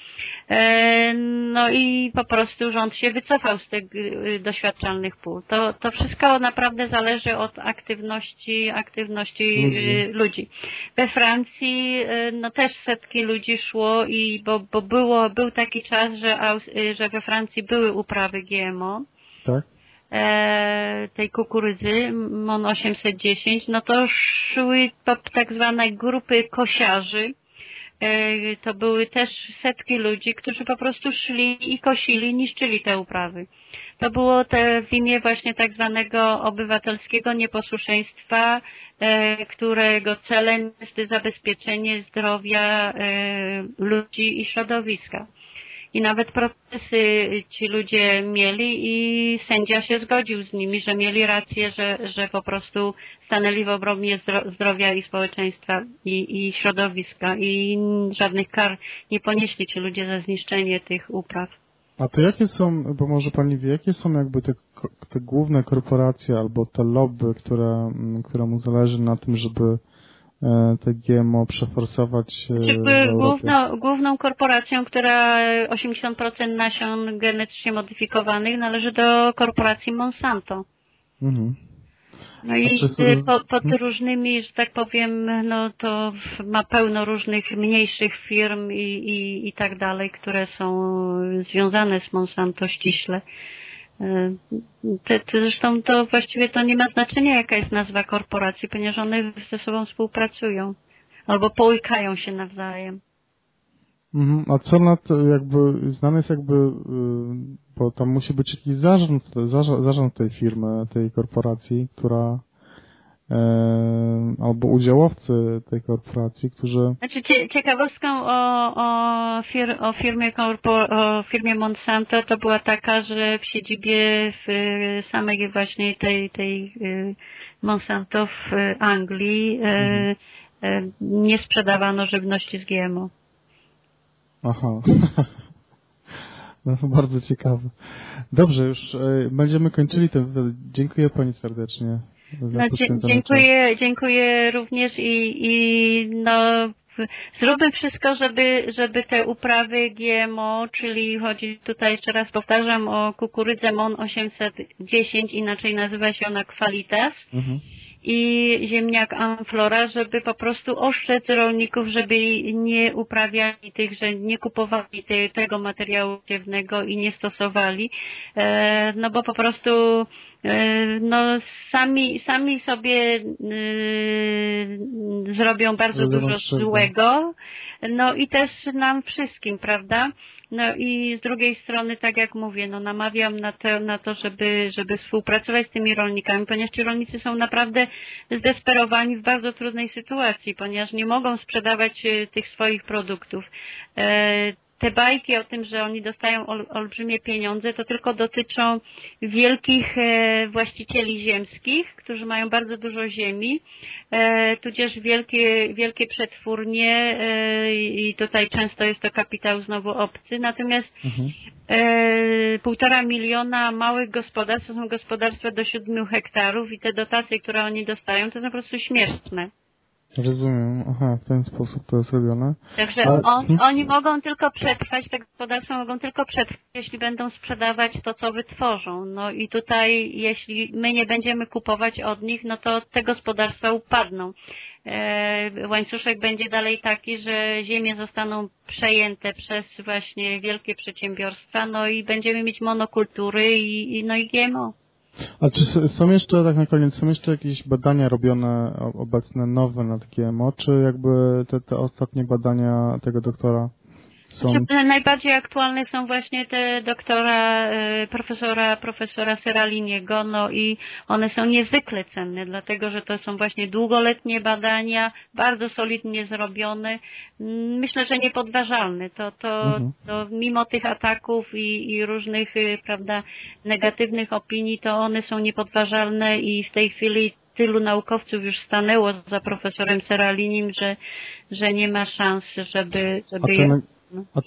Speaker 2: E, No i po prostu rząd się wycofał z tych y, doświadczalnych pól. To, to wszystko naprawdę zależy od aktywności, aktywności
Speaker 1: Ludzi.
Speaker 2: ludzi. ludzi. We Francji y, no też setki ludzi szło i bo, bo było, był taki czas, że, y, że we Francji były uprawy GMO
Speaker 1: Tak?
Speaker 2: E, tej kukurydzy MON 810, no to szły tak zwane grupy kosiarzy. E, To były też setki ludzi, którzy po prostu szli i kosili, niszczyli te uprawy. To było te w imię właśnie tak zwanego obywatelskiego nieposłuszeństwa e, którego celem jest zabezpieczenie zdrowia ludzi i środowiska. I nawet procesy ci ludzie mieli i sędzia się zgodził z nimi, że mieli rację, że, że po prostu stanęli w obronie zdrowia i społeczeństwa i, i środowiska i żadnych kar nie ponieśli ci ludzie za zniszczenie tych upraw.
Speaker 1: A to jakie są, bo może Pani wie, jakie są jakby te, te główne korporacje albo te lobby, które, któremu zależy na tym, żeby te GMO przeforsować
Speaker 2: Jakby główno, główną korporacją, która 80% nasion genetycznie modyfikowanych należy do korporacji Monsanto. Mhm. No i pod, pod różnymi, że tak powiem, no to ma pełno różnych mniejszych firm i, i, i tak dalej, które są związane z Monsanto ściśle. Te, zresztą to właściwie to nie ma znaczenia, jaka jest nazwa korporacji, ponieważ one ze sobą współpracują albo połykają się nawzajem.
Speaker 1: Mhm. A co na jakby, znany jest jakby, y, bo tam musi być jakiś zarząd, zarząd tej firmy, tej korporacji, która albo udziałowcy tej korporacji, którzy...
Speaker 2: Znaczy ciekawostką o, o, fir, o, firmie korpo, o firmie Monsanto to była taka, że w siedzibie w samej właśnie tej, tej y, Monsanto w Anglii e, mhm. E, nie sprzedawano żywności z GMO.
Speaker 1: Aha. No to bardzo ciekawe. Dobrze, już e, będziemy kończyli to. Dziękuję Pani serdecznie.
Speaker 2: No, dziękuję, dziękuję również i, i no zróbmy wszystko, żeby, żeby te uprawy GMO, czyli chodzi tutaj jeszcze raz powtarzam o kukurydzę MON 810, inaczej nazywa się ona Qualitas. Mhm i ziemniak Amflora, żeby po prostu oszczędzić rolników, żeby nie uprawiali tych, że nie kupowali te, tego materiału ziewnego i nie stosowali, e, no bo po prostu e, no sami, sami sobie e, zrobią bardzo dużo złego, no i też nam wszystkim, prawda? No i z drugiej strony, tak jak mówię, no namawiam na to, na to żeby, żeby współpracować z tymi rolnikami, ponieważ ci rolnicy są naprawdę zdesperowani w bardzo trudnej sytuacji, ponieważ nie mogą sprzedawać e, tych swoich produktów. Te bajki o tym, że oni dostają ol, olbrzymie pieniądze, to tylko dotyczą wielkich e, właścicieli ziemskich, którzy mają bardzo dużo ziemi, e, tudzież wielkie, wielkie przetwórnie e, i tutaj często jest to kapitał znowu obcy. Natomiast mhm. półtora miliona małych gospodarstw to są gospodarstwa do siedmiu hektarów i te dotacje, które oni dostają, to są po prostu śmieszne.
Speaker 1: Rozumiem. Aha, w ten sposób to jest robione.
Speaker 2: Także on, hmm? oni mogą tylko przetrwać, te gospodarstwa mogą tylko przetrwać, jeśli będą sprzedawać to, co wytworzą. No i tutaj, jeśli my nie będziemy kupować od nich, no to te gospodarstwa upadną. E, łańcuszek będzie dalej taki, że ziemie zostaną przejęte przez właśnie wielkie przedsiębiorstwa, no i będziemy mieć monokultury i, i no i GMO.
Speaker 1: A czy są jeszcze, tak na koniec, są jeszcze jakieś badania robione obecne nowe na GMO, czy jakby te, te ostatnie badania tego doktora są...
Speaker 2: Znaczy, najbardziej aktualne są właśnie te doktora, e, profesora, profesora Seraliniego, no i one są niezwykle cenne, dlatego że to są właśnie długoletnie badania, bardzo solidnie zrobione, myślę, że niepodważalne. To, to, mhm. to mimo tych ataków i, i różnych, e, prawda, negatywnych opinii, to one są niepodważalne i w tej chwili tylu naukowców już stanęło za profesorem Seralinim, że, że nie ma szans, żeby, żeby je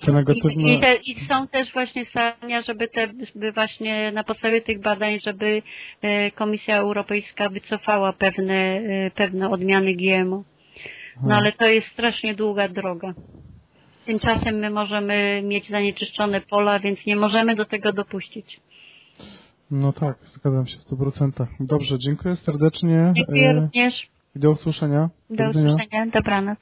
Speaker 1: negatywne... I,
Speaker 2: i, te, I, są też właśnie starania, żeby te, by właśnie na podstawie tych badań, żeby e, Komisja Europejska wycofała pewne, e, pewne odmiany GMO. No ale to jest strasznie długa droga. Tymczasem my możemy mieć zanieczyszczone pola, więc nie możemy do tego dopuścić.
Speaker 1: No tak, zgadzam się w 100%. Dobrze, dziękuję serdecznie.
Speaker 2: Dziękuję e, również.
Speaker 1: Do usłyszenia.
Speaker 2: Do, do usłyszenia. Dobranoc.